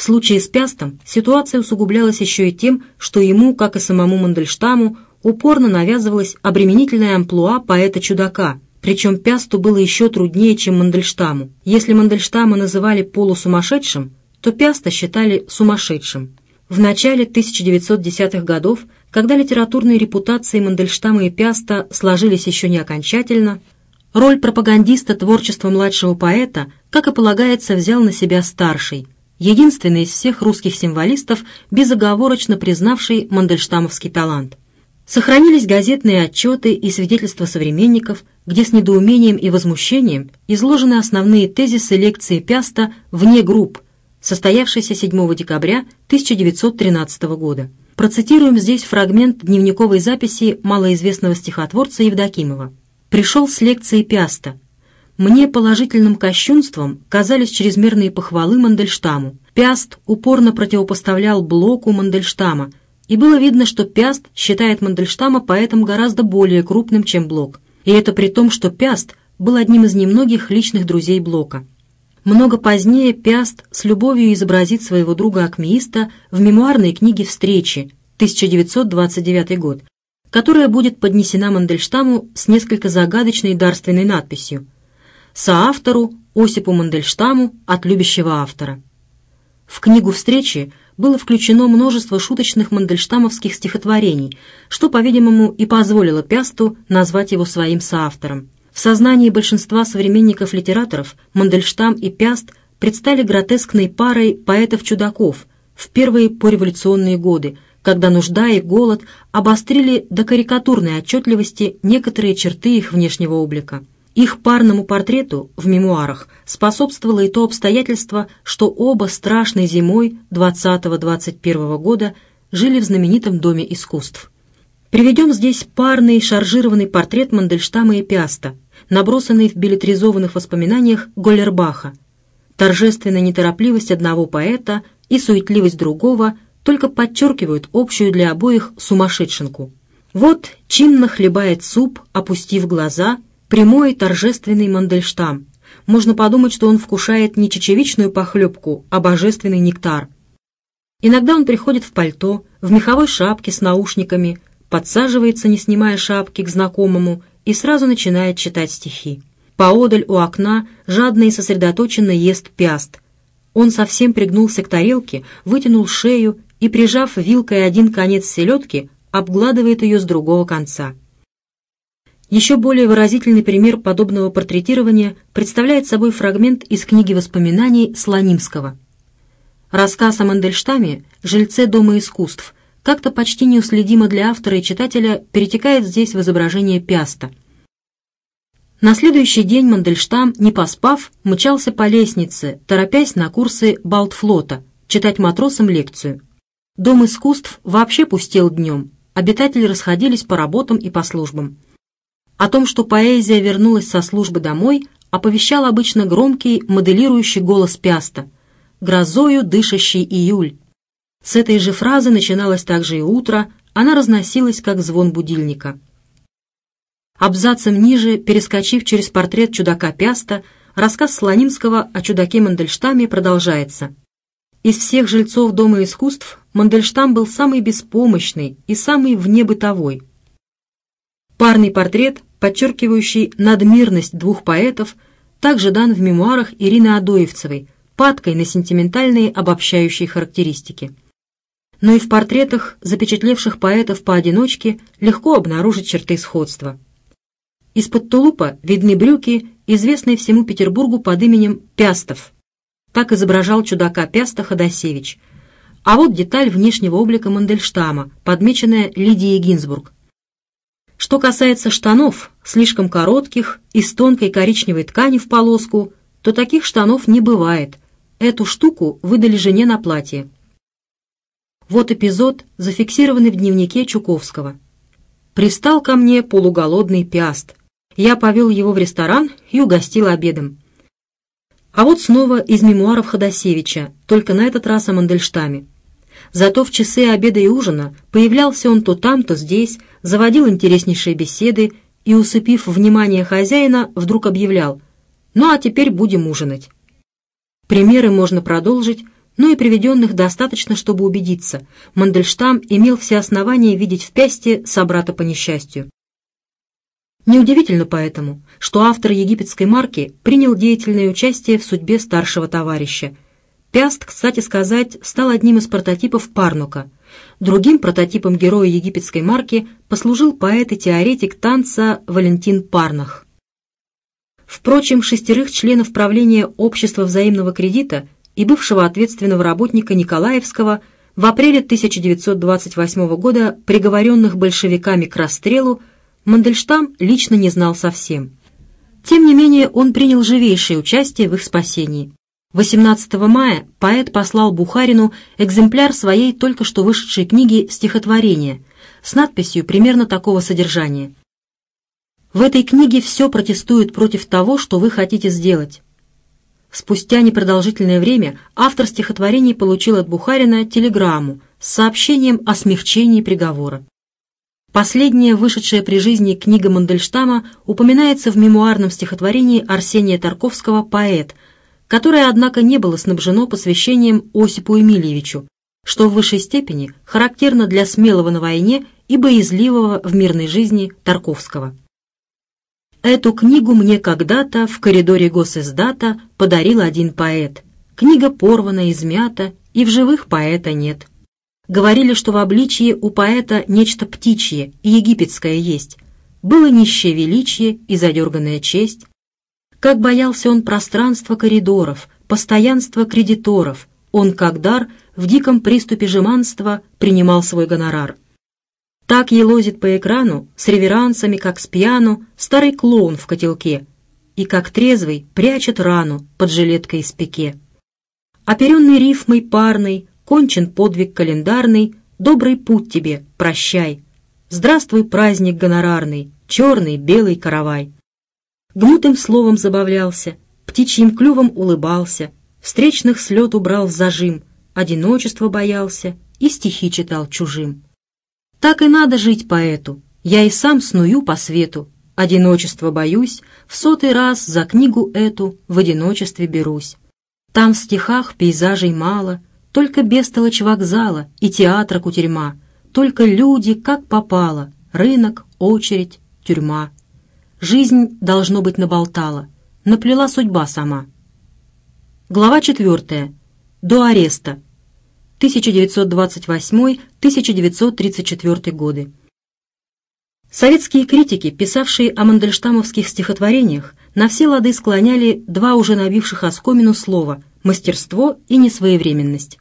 В случае с Пястом ситуация усугублялась еще и тем, что ему, как и самому Мандельштаму, упорно навязывалась обременительная амплуа поэта-чудака, причем Пясту было еще труднее, чем Мандельштаму. Если Мандельштама называли полусумасшедшим, то Пяста считали сумасшедшим. В начале 1910-х годов, когда литературные репутации Мандельштама и Пяста сложились еще не окончательно, роль пропагандиста творчества младшего поэта, как и полагается, взял на себя старший – единственный из всех русских символистов, безоговорочно признавший мандельштамовский талант. Сохранились газетные отчеты и свидетельства современников, где с недоумением и возмущением изложены основные тезисы лекции Пяста «Вне групп», состоявшейся 7 декабря 1913 года. Процитируем здесь фрагмент дневниковой записи малоизвестного стихотворца Евдокимова. «Пришел с лекции Пяста, мне положительным кощунством казались чрезмерные похвалы Мандельштаму. Пяст упорно противопоставлял блоку Мандельштама, и было видно, что Пяст считает Мандельштама поэтом гораздо более крупным, чем Блок. И это при том, что Пяст был одним из немногих личных друзей Блока. Много позднее Пиаст с любовью изобразит своего друга-акмеиста в мемуарной книге «Встречи» 1929 год, которая будет поднесена Мандельштаму с несколько загадочной дарственной надписью – соавтору Осипу Мандельштаму от любящего автора. В книгу встречи было включено множество шуточных мандельштамовских стихотворений, что, по-видимому, и позволило Пясту назвать его своим соавтором. В сознании большинства современников-литераторов Мандельштам и Пяст предстали гротескной парой поэтов-чудаков в первые пореволюционные годы, когда нужда и голод обострили до карикатурной отчетливости некоторые черты их внешнего облика. Их парному портрету в мемуарах способствовало и то обстоятельство, что оба страшной зимой 20-21 года жили в знаменитом Доме искусств. Приведем здесь парный шаржированный портрет Мандельштама и Пиаста, набросанный в билетризованных воспоминаниях Голлербаха. Торжественная неторопливость одного поэта и суетливость другого только подчеркивают общую для обоих сумасшедшинку. Вот чинно хлебает суп, опустив глаза – прямой торжественный Мандельштам. Можно подумать, что он вкушает не чечевичную похлебку, а божественный нектар. Иногда он приходит в пальто, в меховой шапке с наушниками, подсаживается, не снимая шапки, к знакомому и сразу начинает читать стихи. Поодаль у окна жадно и сосредоточенно ест пяст. Он совсем пригнулся к тарелке, вытянул шею и, прижав вилкой один конец селедки, обгладывает ее с другого конца. Еще более выразительный пример подобного портретирования представляет собой фрагмент из книги воспоминаний Слонимского. Рассказ о Мандельштаме «Жильце Дома искусств» как-то почти неуследимо для автора и читателя перетекает здесь в изображение Пиаста. На следующий день Мандельштам, не поспав, мчался по лестнице, торопясь на курсы Балтфлота, читать матросам лекцию. Дом искусств вообще пустел днем, обитатели расходились по работам и по службам – о том, что поэзия вернулась со службы домой, оповещал обычно громкий, моделирующий голос Пиаста «Грозою дышащий июль». С этой же фразы начиналось также и утро, она разносилась, как звон будильника. Абзацем ниже, перескочив через портрет чудака Пиаста, рассказ Слонимского о чудаке Мандельштаме продолжается. Из всех жильцов Дома искусств Мандельштам был самый беспомощный и самый внебытовой. Парный портрет подчеркивающий надмирность двух поэтов, также дан в мемуарах Ирины Адоевцевой, падкой на сентиментальные обобщающие характеристики. Но и в портретах, запечатлевших поэтов поодиночке, легко обнаружить черты сходства. Из-под тулупа видны брюки, известные всему Петербургу под именем Пястов. Так изображал чудака Пяста Ходосевич. А вот деталь внешнего облика Мандельштама, подмеченная Лидией Гинзбург – что касается штанов, слишком коротких, из тонкой коричневой ткани в полоску, то таких штанов не бывает. Эту штуку выдали жене на платье. Вот эпизод, зафиксированный в дневнике Чуковского. «Пристал ко мне полуголодный пиаст. Я повел его в ресторан и угостил обедом. А вот снова из мемуаров Ходосевича, только на этот раз о Мандельштаме. Зато в часы обеда и ужина появлялся он то там, то здесь, заводил интереснейшие беседы и, усыпив внимание хозяина, вдруг объявлял «Ну а теперь будем ужинать». Примеры можно продолжить, но и приведенных достаточно, чтобы убедиться. Мандельштам имел все основания видеть в пясте собрата по несчастью. Неудивительно поэтому, что автор египетской марки принял деятельное участие в судьбе старшего товарища – Пяст, кстати сказать, стал одним из прототипов Парнука. Другим прототипом героя египетской марки послужил поэт и теоретик танца Валентин Парнах. Впрочем, шестерых членов правления Общества взаимного кредита и бывшего ответственного работника Николаевского в апреле 1928 года, приговоренных большевиками к расстрелу, Мандельштам лично не знал совсем. Тем не менее, он принял живейшее участие в их спасении. 18 мая поэт послал Бухарину экземпляр своей только что вышедшей книги «Стихотворение» с надписью примерно такого содержания. «В этой книге все протестует против того, что вы хотите сделать». Спустя непродолжительное время автор стихотворений получил от Бухарина телеграмму с сообщением о смягчении приговора. Последняя вышедшая при жизни книга Мандельштама упоминается в мемуарном стихотворении Арсения Тарковского «Поэт», которое, однако, не было снабжено посвящением Осипу Эмильевичу, что в высшей степени характерно для смелого на войне и боязливого в мирной жизни Тарковского. Эту книгу мне когда-то в коридоре госиздата подарил один поэт. Книга порвана, измята, и в живых поэта нет. Говорили, что в обличье у поэта нечто птичье и египетское есть. Было нищее величие и задерганная честь, как боялся он пространства коридоров, постоянства кредиторов, он, как дар, в диком приступе жеманства принимал свой гонорар. Так елозит по экрану с реверансами, как с пьяну, старый клоун в котелке и, как трезвый, прячет рану под жилеткой из пике. Оперенный рифмой парный, кончен подвиг календарный, добрый путь тебе, прощай. Здравствуй, праздник гонорарный, черный, белый каравай гнутым словом забавлялся, птичьим клювом улыбался, встречных с убрал в зажим, одиночество боялся и стихи читал чужим. Так и надо жить поэту, я и сам сную по свету, одиночество боюсь, в сотый раз за книгу эту в одиночестве берусь. Там в стихах пейзажей мало, только бестолочь вокзала и театра кутерьма, только люди, как попало, рынок, очередь, тюрьма жизнь, должно быть, наболтала. Наплела судьба сама. Глава 4. До ареста. 1928-1934 годы. Советские критики, писавшие о мандельштамовских стихотворениях, на все лады склоняли два уже набивших оскомину слова «мастерство» и «несвоевременность».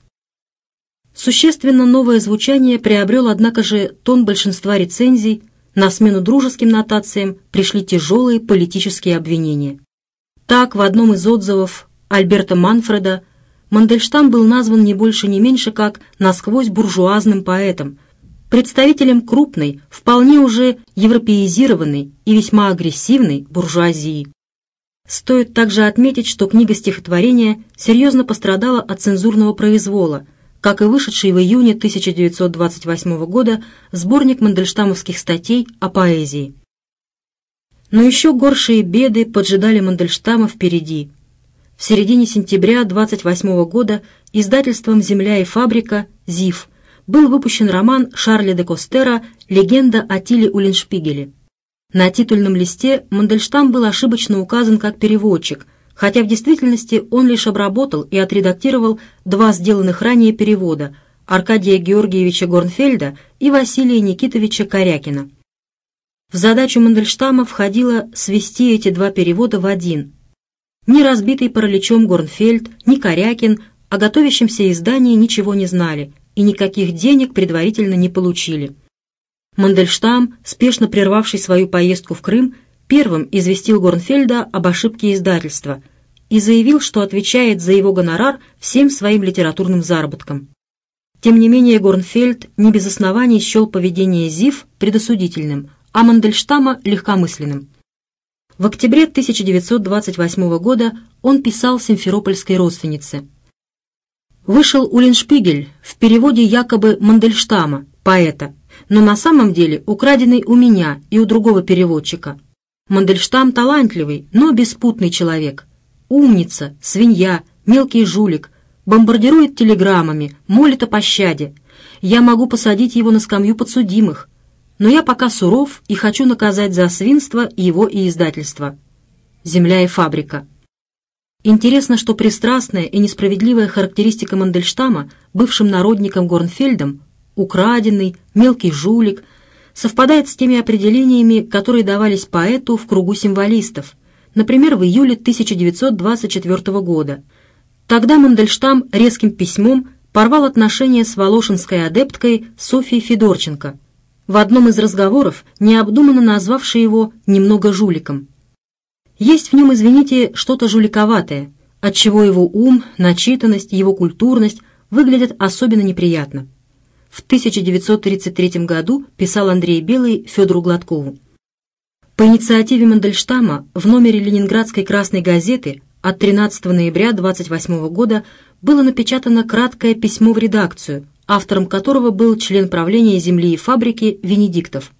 Существенно новое звучание приобрел, однако же, тон большинства рецензий, на смену дружеским нотациям пришли тяжелые политические обвинения. Так, в одном из отзывов Альберта Манфреда Мандельштам был назван не больше, не меньше, как насквозь буржуазным поэтом, представителем крупной, вполне уже европеизированной и весьма агрессивной буржуазии. Стоит также отметить, что книга стихотворения серьезно пострадала от цензурного произвола – как и вышедший в июне 1928 года сборник мандельштамовских статей о поэзии. Но еще горшие беды поджидали Мандельштама впереди. В середине сентября 1928 года издательством «Земля и фабрика» «ЗИФ» был выпущен роман Шарля де Костера «Легенда о Тиле Уллиншпигеле». На титульном листе Мандельштам был ошибочно указан как переводчик – хотя в действительности он лишь обработал и отредактировал два сделанных ранее перевода Аркадия Георгиевича Горнфельда и Василия Никитовича Корякина. В задачу Мандельштама входило свести эти два перевода в один. Ни разбитый параличом Горнфельд, ни Корякин о готовящемся издании ничего не знали и никаких денег предварительно не получили. Мандельштам, спешно прервавший свою поездку в Крым, первым известил Горнфельда об ошибке издательства и заявил, что отвечает за его гонорар всем своим литературным заработком. Тем не менее, Горнфельд не без оснований счел поведение Зив предосудительным, а Мандельштама – легкомысленным. В октябре 1928 года он писал симферопольской родственнице. Вышел Улиншпигель в переводе якобы Мандельштама, поэта, но на самом деле украденный у меня и у другого переводчика. Мандельштам талантливый, но беспутный человек умница, свинья, мелкий жулик, бомбардирует телеграммами, молит о пощаде. Я могу посадить его на скамью подсудимых, но я пока суров и хочу наказать за свинство его и издательство. «Земля и фабрика». Интересно, что пристрастная и несправедливая характеристика Мандельштама бывшим народником Горнфельдом «украденный», «мелкий жулик» совпадает с теми определениями, которые давались поэту в кругу символистов – например, в июле 1924 года. Тогда Мандельштам резким письмом порвал отношения с волошинской адепткой Софьей Федорченко, в одном из разговоров необдуманно назвавшей его «немного жуликом». Есть в нем, извините, что-то жуликоватое, отчего его ум, начитанность, его культурность выглядят особенно неприятно. В 1933 году писал Андрей Белый Федору Гладкову. По инициативе Мандельштама в номере ленинградской «Красной газеты» от 13 ноября 28 года было напечатано краткое письмо в редакцию, автором которого был член правления земли и фабрики Венедиктов.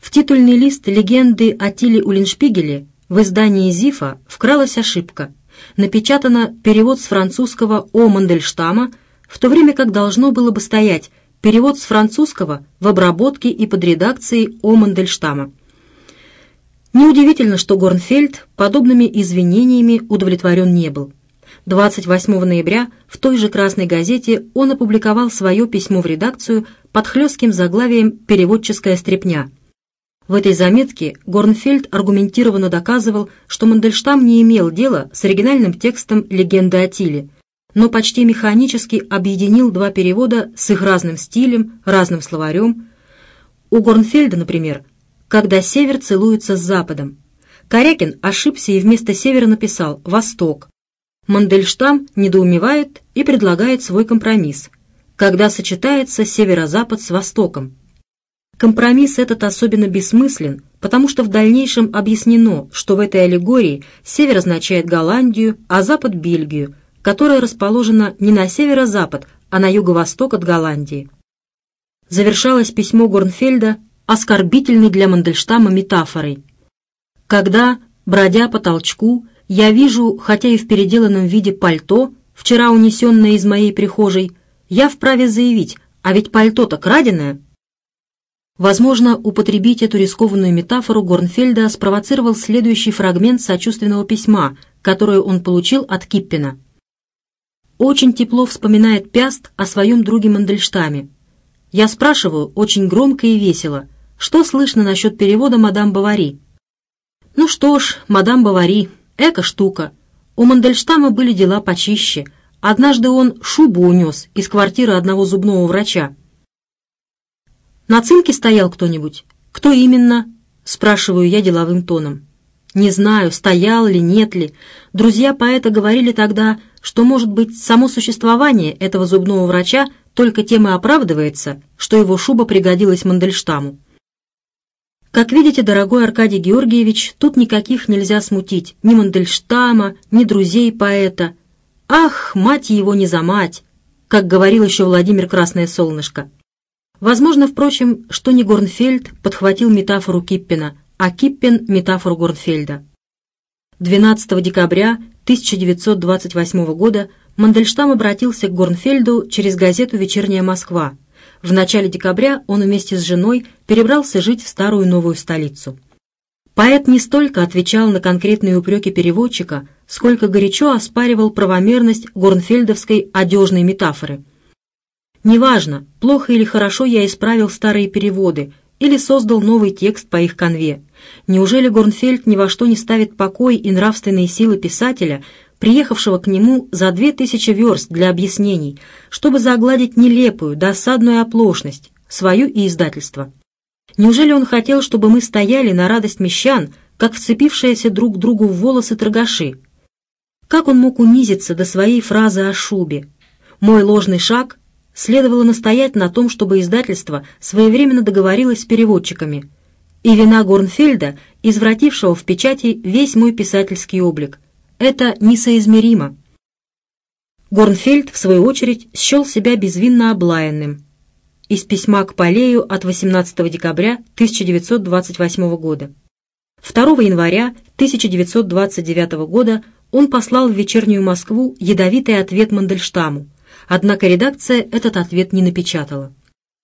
В титульный лист «Легенды о Тиле Уллиншпигеле» в издании «Зифа» вкралась ошибка. Напечатано перевод с французского «О Мандельштама», в то время как должно было бы стоять перевод с французского в обработке и под редакцией «О Мандельштама». Неудивительно, что Горнфельд подобными извинениями удовлетворен не был. 28 ноября в той же «Красной газете» он опубликовал свое письмо в редакцию под хлестким заглавием «Переводческая стрепня". В этой заметке Горнфельд аргументированно доказывал, что Мандельштам не имел дела с оригинальным текстом «Легенды о Тиле», но почти механически объединил два перевода с их разным стилем, разным словарем. У Горнфельда, например, когда север целуется с западом. Корякин ошибся и вместо севера написал «восток». Мандельштам недоумевает и предлагает свой компромисс, когда сочетается северо-запад с востоком. Компромисс этот особенно бессмыслен, потому что в дальнейшем объяснено, что в этой аллегории север означает Голландию, а запад – Бельгию, которая расположена не на северо-запад, а на юго-восток от Голландии. Завершалось письмо Горнфельда оскорбительной для Мандельштама метафорой. Когда, бродя по толчку, я вижу, хотя и в переделанном виде пальто, вчера унесенное из моей прихожей, я вправе заявить, а ведь пальто-то краденое. Возможно, употребить эту рискованную метафору Горнфельда спровоцировал следующий фрагмент сочувственного письма, которое он получил от Киппина. Очень тепло вспоминает Пяст о своем друге Мандельштаме. «Я спрашиваю очень громко и весело, что слышно насчет перевода мадам Бавари? Ну что ж, мадам Бавари, эко штука. У Мандельштама были дела почище. Однажды он шубу унес из квартиры одного зубного врача. На цинке стоял кто-нибудь? Кто именно? Спрашиваю я деловым тоном. Не знаю, стоял ли, нет ли. Друзья поэта говорили тогда, что, может быть, само существование этого зубного врача только тем и оправдывается, что его шуба пригодилась Мандельштаму. Как видите, дорогой Аркадий Георгиевич, тут никаких нельзя смутить, ни Мандельштама, ни друзей поэта. Ах, мать его не за мать, как говорил еще Владимир Красное Солнышко. Возможно, впрочем, что не Горнфельд подхватил метафору Киппина, а Киппин – метафору Горнфельда. 12 декабря 1928 года Мандельштам обратился к Горнфельду через газету «Вечерняя Москва», в начале декабря он вместе с женой перебрался жить в старую новую столицу. Поэт не столько отвечал на конкретные упреки переводчика, сколько горячо оспаривал правомерность горнфельдовской одежной метафоры. «Неважно, плохо или хорошо я исправил старые переводы или создал новый текст по их конве. Неужели Горнфельд ни во что не ставит покой и нравственные силы писателя, приехавшего к нему за две тысячи верст для объяснений, чтобы загладить нелепую, досадную оплошность, свою и издательство. Неужели он хотел, чтобы мы стояли на радость мещан, как вцепившиеся друг другу в волосы торгаши? Как он мог унизиться до своей фразы о шубе? Мой ложный шаг следовало настоять на том, чтобы издательство своевременно договорилось с переводчиками. И вина Горнфельда, извратившего в печати весь мой писательский облик это несоизмеримо. Горнфельд, в свою очередь, счел себя безвинно облаянным. Из письма к Полею от 18 декабря 1928 года. 2 января 1929 года он послал в вечернюю Москву ядовитый ответ Мандельштаму, однако редакция этот ответ не напечатала.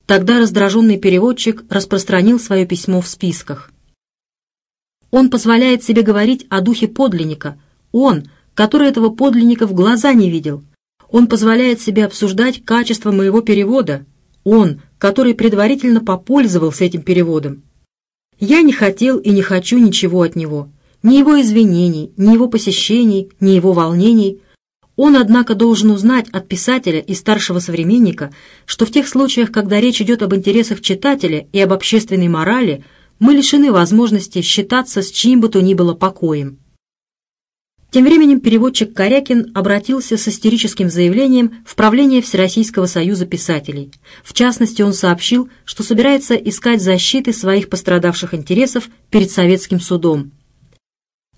Тогда раздраженный переводчик распространил свое письмо в списках. Он позволяет себе говорить о духе подлинника – он, который этого подлинника в глаза не видел. Он позволяет себе обсуждать качество моего перевода. Он, который предварительно попользовался этим переводом. Я не хотел и не хочу ничего от него. Ни его извинений, ни его посещений, ни его волнений. Он, однако, должен узнать от писателя и старшего современника, что в тех случаях, когда речь идет об интересах читателя и об общественной морали, мы лишены возможности считаться с чьим бы то ни было покоем. Тем временем переводчик Корякин обратился с истерическим заявлением в правление Всероссийского союза писателей. В частности, он сообщил, что собирается искать защиты своих пострадавших интересов перед советским судом.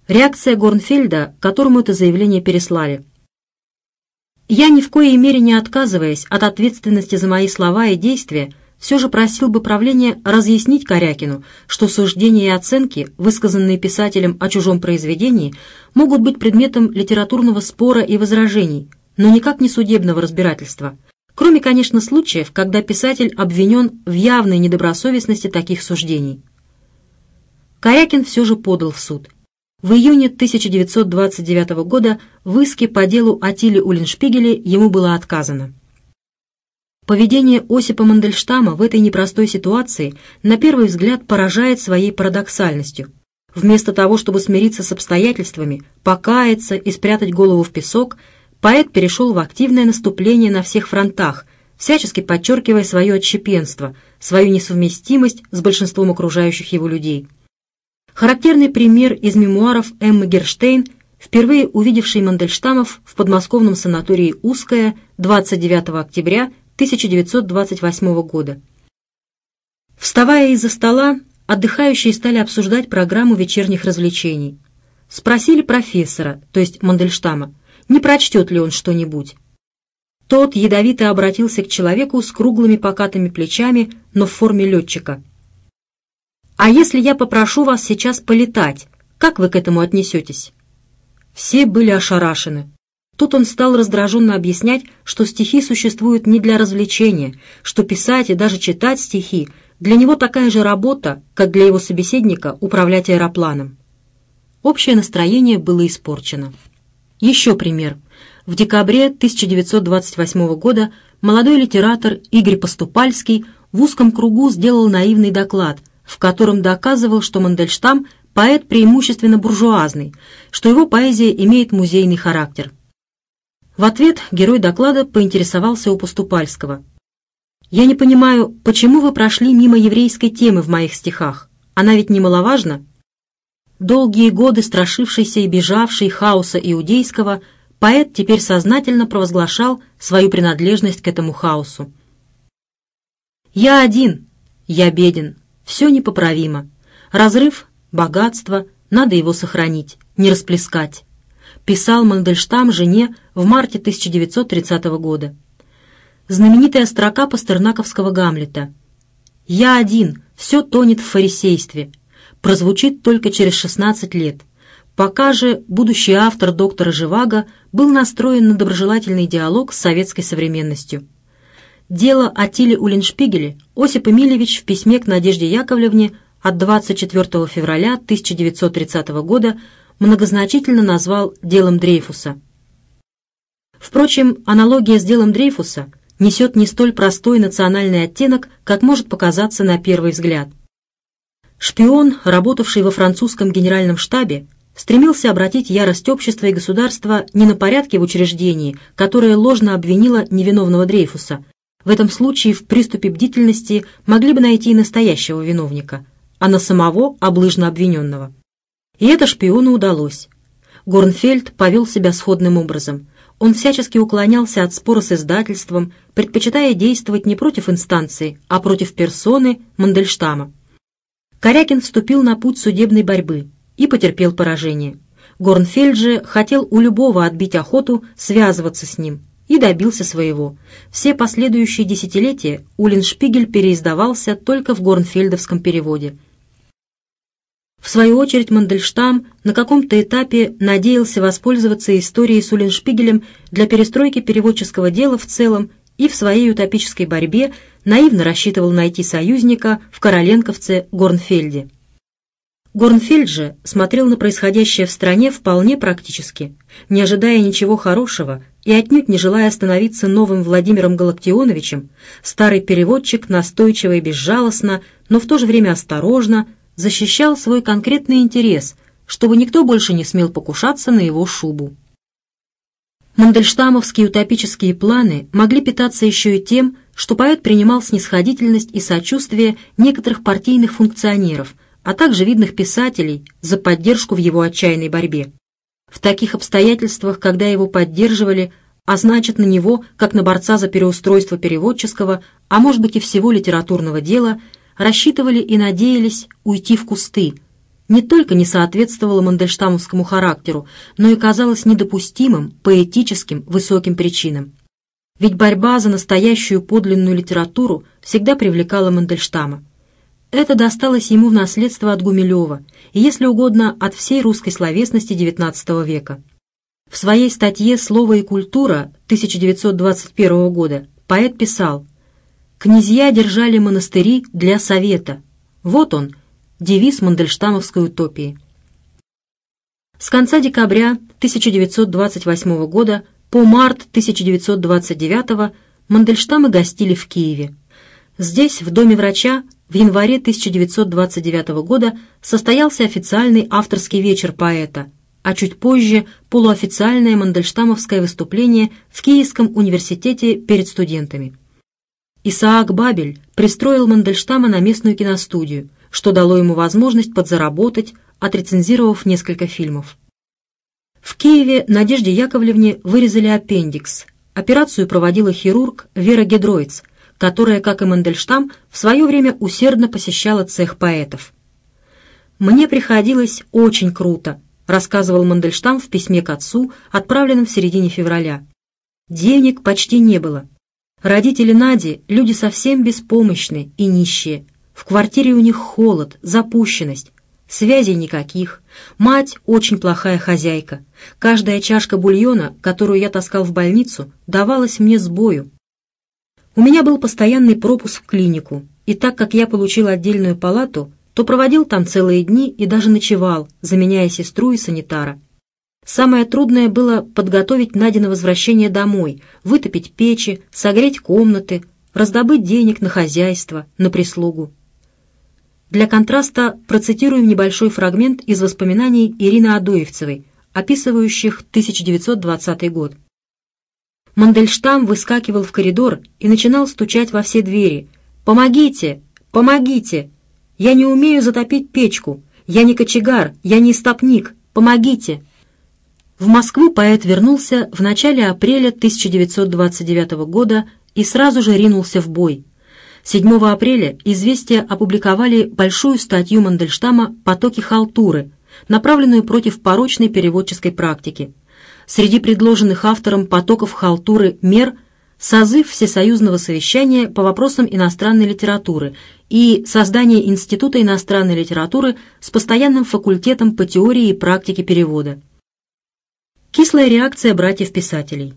Реакция Горнфельда, которому это заявление переслали. «Я ни в коей мере не отказываясь от ответственности за мои слова и действия, все же просил бы правление разъяснить Корякину, что суждения и оценки, высказанные писателем о чужом произведении, могут быть предметом литературного спора и возражений, но никак не судебного разбирательства, кроме, конечно, случаев, когда писатель обвинен в явной недобросовестности таких суждений. Корякин все же подал в суд. В июне 1929 года в иске по делу о Тиле Уллиншпигеле ему было отказано. Поведение Осипа Мандельштама в этой непростой ситуации на первый взгляд поражает своей парадоксальностью. Вместо того, чтобы смириться с обстоятельствами, покаяться и спрятать голову в песок, поэт перешел в активное наступление на всех фронтах, всячески подчеркивая свое отщепенство, свою несовместимость с большинством окружающих его людей. Характерный пример из мемуаров Эммы Герштейн, впервые увидевшей Мандельштамов в подмосковном санатории «Узкое» 29 октября 1928 года. Вставая из-за стола, отдыхающие стали обсуждать программу вечерних развлечений. Спросили профессора, то есть Мандельштама, не прочтет ли он что-нибудь. Тот ядовито обратился к человеку с круглыми покатыми плечами, но в форме летчика. «А если я попрошу вас сейчас полетать, как вы к этому отнесетесь?» Все были ошарашены. Тут он стал раздраженно объяснять, что стихи существуют не для развлечения, что писать и даже читать стихи для него такая же работа, как для его собеседника управлять аэропланом. Общее настроение было испорчено. Еще пример. В декабре 1928 года молодой литератор Игорь Поступальский в узком кругу сделал наивный доклад, в котором доказывал, что Мандельштам – поэт преимущественно буржуазный, что его поэзия имеет музейный характер – в ответ герой доклада поинтересовался у Поступальского. «Я не понимаю, почему вы прошли мимо еврейской темы в моих стихах? Она ведь немаловажна?» Долгие годы страшившийся и бежавший хаоса иудейского, поэт теперь сознательно провозглашал свою принадлежность к этому хаосу. «Я один, я беден, все непоправимо. Разрыв — богатство, надо его сохранить, не расплескать» писал Мандельштам жене в марте 1930 года. Знаменитая строка пастернаковского «Гамлета» «Я один, все тонет в фарисействе», прозвучит только через 16 лет. Пока же будущий автор доктора Живаго был настроен на доброжелательный диалог с советской современностью. Дело о Тиле Уллиншпигеле Осип Эмильевич в письме к Надежде Яковлевне от 24 февраля 1930 года многозначительно назвал делом Дрейфуса. Впрочем, аналогия с делом Дрейфуса несет не столь простой национальный оттенок, как может показаться на первый взгляд. Шпион, работавший во французском генеральном штабе, стремился обратить ярость общества и государства не на порядке в учреждении, которое ложно обвинило невиновного Дрейфуса. В этом случае в приступе бдительности могли бы найти и настоящего виновника, а на самого облыжно обвиненного. И это шпиону удалось. Горнфельд повел себя сходным образом. Он всячески уклонялся от спора с издательством, предпочитая действовать не против инстанции, а против персоны Мандельштама. Корякин вступил на путь судебной борьбы и потерпел поражение. Горнфельд же хотел у любого отбить охоту связываться с ним и добился своего. Все последующие десятилетия Улиншпигель переиздавался только в горнфельдовском переводе – в свою очередь Мандельштам на каком-то этапе надеялся воспользоваться историей с Уллиншпигелем для перестройки переводческого дела в целом и в своей утопической борьбе наивно рассчитывал найти союзника в короленковце Горнфельде. Горнфельд же смотрел на происходящее в стране вполне практически, не ожидая ничего хорошего и отнюдь не желая становиться новым Владимиром Галактионовичем, старый переводчик настойчиво и безжалостно, но в то же время осторожно защищал свой конкретный интерес, чтобы никто больше не смел покушаться на его шубу. Мандельштамовские утопические планы могли питаться еще и тем, что поэт принимал снисходительность и сочувствие некоторых партийных функционеров, а также видных писателей за поддержку в его отчаянной борьбе. В таких обстоятельствах, когда его поддерживали, а значит на него, как на борца за переустройство переводческого, а может быть и всего литературного дела – рассчитывали и надеялись уйти в кусты, не только не соответствовало мандельштамовскому характеру, но и казалось недопустимым по этическим высоким причинам. Ведь борьба за настоящую подлинную литературу всегда привлекала Мандельштама. Это досталось ему в наследство от Гумилева и, если угодно, от всей русской словесности XIX века. В своей статье «Слово и культура» 1921 года поэт писал Князья держали монастыри для совета. Вот он, девиз Мандельштамовской утопии. С конца декабря 1928 года по март 1929 Мандельштамы гостили в Киеве. Здесь, в доме врача, в январе 1929 года состоялся официальный авторский вечер поэта, а чуть позже полуофициальное мандельштамовское выступление в Киевском университете перед студентами. Исаак Бабель пристроил Мандельштама на местную киностудию, что дало ему возможность подзаработать, отрецензировав несколько фильмов. В Киеве Надежде Яковлевне вырезали аппендикс. Операцию проводила хирург Вера Гедроиц, которая, как и Мандельштам, в свое время усердно посещала цех поэтов. «Мне приходилось очень круто», — рассказывал Мандельштам в письме к отцу, отправленном в середине февраля. «Денег почти не было, Родители Нади – люди совсем беспомощные и нищие. В квартире у них холод, запущенность, связей никаких. Мать – очень плохая хозяйка. Каждая чашка бульона, которую я таскал в больницу, давалась мне с бою. У меня был постоянный пропуск в клинику, и так как я получил отдельную палату, то проводил там целые дни и даже ночевал, заменяя сестру и санитара – Самое трудное было подготовить Надя на возвращение домой, вытопить печи, согреть комнаты, раздобыть денег на хозяйство, на прислугу. Для контраста процитируем небольшой фрагмент из воспоминаний Ирины Адоевцевой, описывающих 1920 год. Мандельштам выскакивал в коридор и начинал стучать во все двери. «Помогите! Помогите! Я не умею затопить печку! Я не кочегар, я не стопник! Помогите!» В Москву поэт вернулся в начале апреля 1929 года и сразу же ринулся в бой. 7 апреля «Известия» опубликовали большую статью Мандельштама «Потоки халтуры», направленную против порочной переводческой практики. Среди предложенных автором потоков халтуры мер созыв Всесоюзного совещания по вопросам иностранной литературы и создание Института иностранной литературы с постоянным факультетом по теории и практике перевода. Кислая реакция братьев-писателей.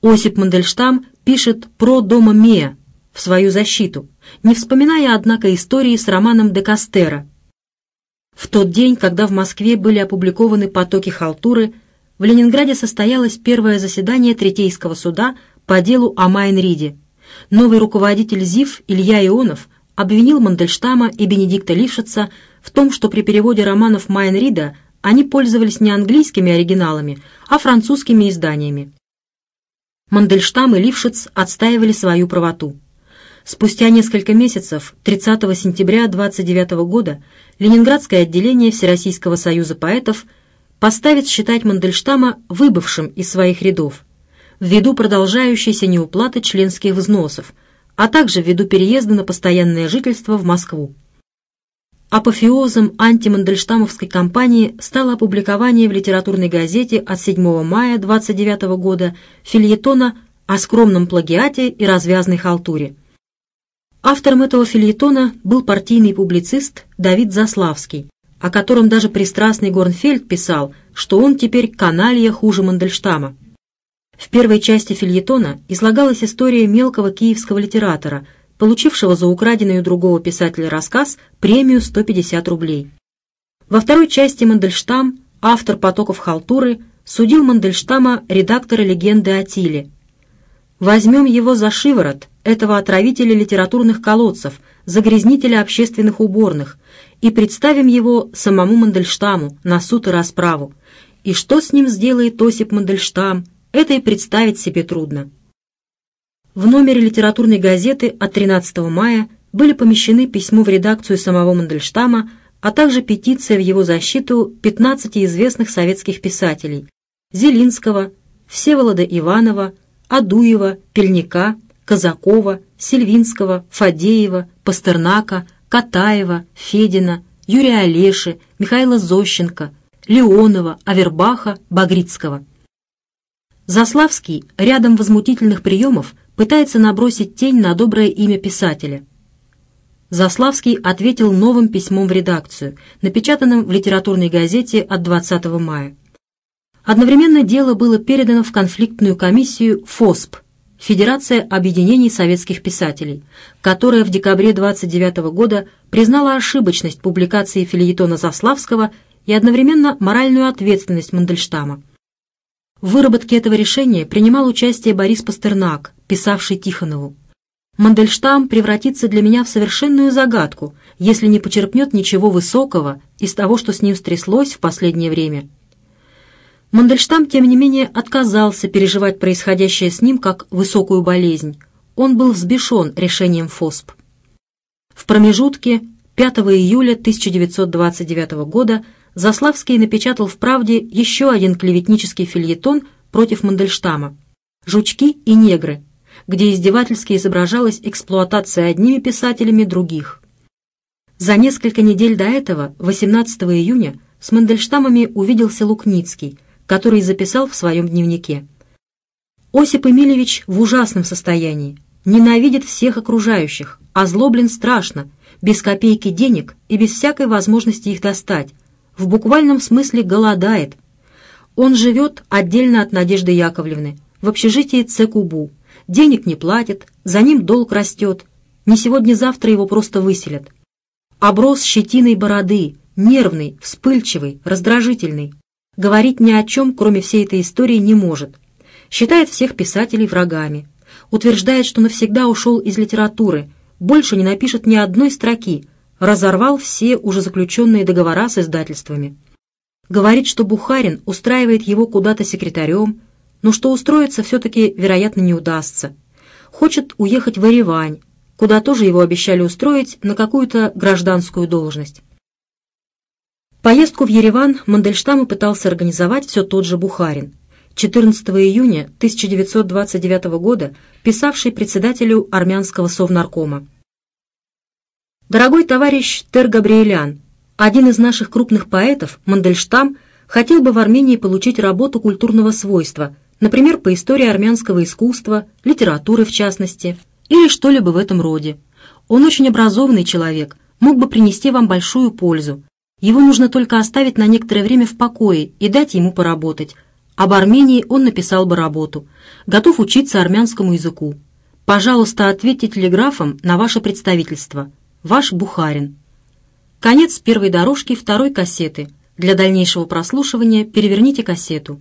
Осип Мандельштам пишет про дома Мия в свою защиту, не вспоминая, однако, истории с романом де Кастера. В тот день, когда в Москве были опубликованы потоки халтуры, в Ленинграде состоялось первое заседание Третейского суда по делу о Майнриде. Новый руководитель ЗИФ Илья Ионов обвинил Мандельштама и Бенедикта Лившица в том, что при переводе романов Майнрида они пользовались не английскими оригиналами, а французскими изданиями. Мандельштам и Лившиц отстаивали свою правоту. Спустя несколько месяцев, 30 сентября 29 года, Ленинградское отделение Всероссийского союза поэтов поставит считать Мандельштама выбывшим из своих рядов, ввиду продолжающейся неуплаты членских взносов, а также ввиду переезда на постоянное жительство в Москву. Апофеозом антимандельштамовской кампании стало опубликование в литературной газете от 7 мая 29 года фильетона о скромном плагиате и развязной халтуре. Автором этого фильетона был партийный публицист Давид Заславский, о котором даже пристрастный Горнфельд писал, что он теперь каналья хуже Мандельштама. В первой части фильетона излагалась история мелкого киевского литератора – получившего за украденный у другого писателя рассказ премию 150 рублей. Во второй части Мандельштам, автор «Потоков халтуры», судил Мандельштама редактора «Легенды о Тиле». «Возьмем его за шиворот, этого отравителя литературных колодцев, загрязнителя общественных уборных, и представим его самому Мандельштаму на суд и расправу. И что с ним сделает Осип Мандельштам, это и представить себе трудно». В номере литературной газеты от 13 мая были помещены письмо в редакцию самого Мандельштама, а также петиция в его защиту 15 известных советских писателей – Зелинского, Всеволода Иванова, Адуева, Пельника, Казакова, Сильвинского, Фадеева, Пастернака, Катаева, Федина, Юрия Олеши, Михаила Зощенко, Леонова, Авербаха, Багрицкого – Заславский рядом возмутительных приемов пытается набросить тень на доброе имя писателя. Заславский ответил новым письмом в редакцию, напечатанным в литературной газете от 20 мая. Одновременно дело было передано в конфликтную комиссию ФОСП – Федерация объединений советских писателей, которая в декабре 29 года признала ошибочность публикации фильетона Заславского и одновременно моральную ответственность Мандельштама – в выработке этого решения принимал участие Борис Пастернак, писавший Тихонову. «Мандельштам превратится для меня в совершенную загадку, если не почерпнет ничего высокого из того, что с ним стряслось в последнее время». Мандельштам, тем не менее, отказался переживать происходящее с ним как высокую болезнь. Он был взбешен решением ФОСП. В промежутке 5 июля 1929 года Заславский напечатал в «Правде» еще один клеветнический фильетон против Мандельштама «Жучки и негры», где издевательски изображалась эксплуатация одними писателями других. За несколько недель до этого, 18 июня, с Мандельштамами увиделся Лукницкий, который записал в своем дневнике. «Осип Эмилевич в ужасном состоянии, ненавидит всех окружающих, озлоблен страшно, без копейки денег и без всякой возможности их достать, в буквальном смысле голодает. Он живет отдельно от Надежды Яковлевны, в общежитии Цекубу. Денег не платит, за ним долг растет. Не сегодня-завтра его просто выселят. Оброс щетиной бороды, нервный, вспыльчивый, раздражительный. Говорить ни о чем, кроме всей этой истории, не может. Считает всех писателей врагами. Утверждает, что навсегда ушел из литературы, больше не напишет ни одной строки – разорвал все уже заключенные договора с издательствами. Говорит, что Бухарин устраивает его куда-то секретарем, но что устроиться все-таки, вероятно, не удастся. Хочет уехать в Еревань, куда тоже его обещали устроить на какую-то гражданскую должность. Поездку в Ереван Мандельштаму пытался организовать все тот же Бухарин. 14 июня 1929 года писавший председателю армянского совнаркома. Дорогой товарищ Тер Габриэлян, один из наших крупных поэтов, Мандельштам, хотел бы в Армении получить работу культурного свойства, например, по истории армянского искусства, литературы в частности, или что-либо в этом роде. Он очень образованный человек, мог бы принести вам большую пользу. Его нужно только оставить на некоторое время в покое и дать ему поработать. Об Армении он написал бы работу. Готов учиться армянскому языку. Пожалуйста, ответьте телеграфом на ваше представительство. Ваш Бухарин. Конец первой дорожки второй кассеты. Для дальнейшего прослушивания переверните кассету.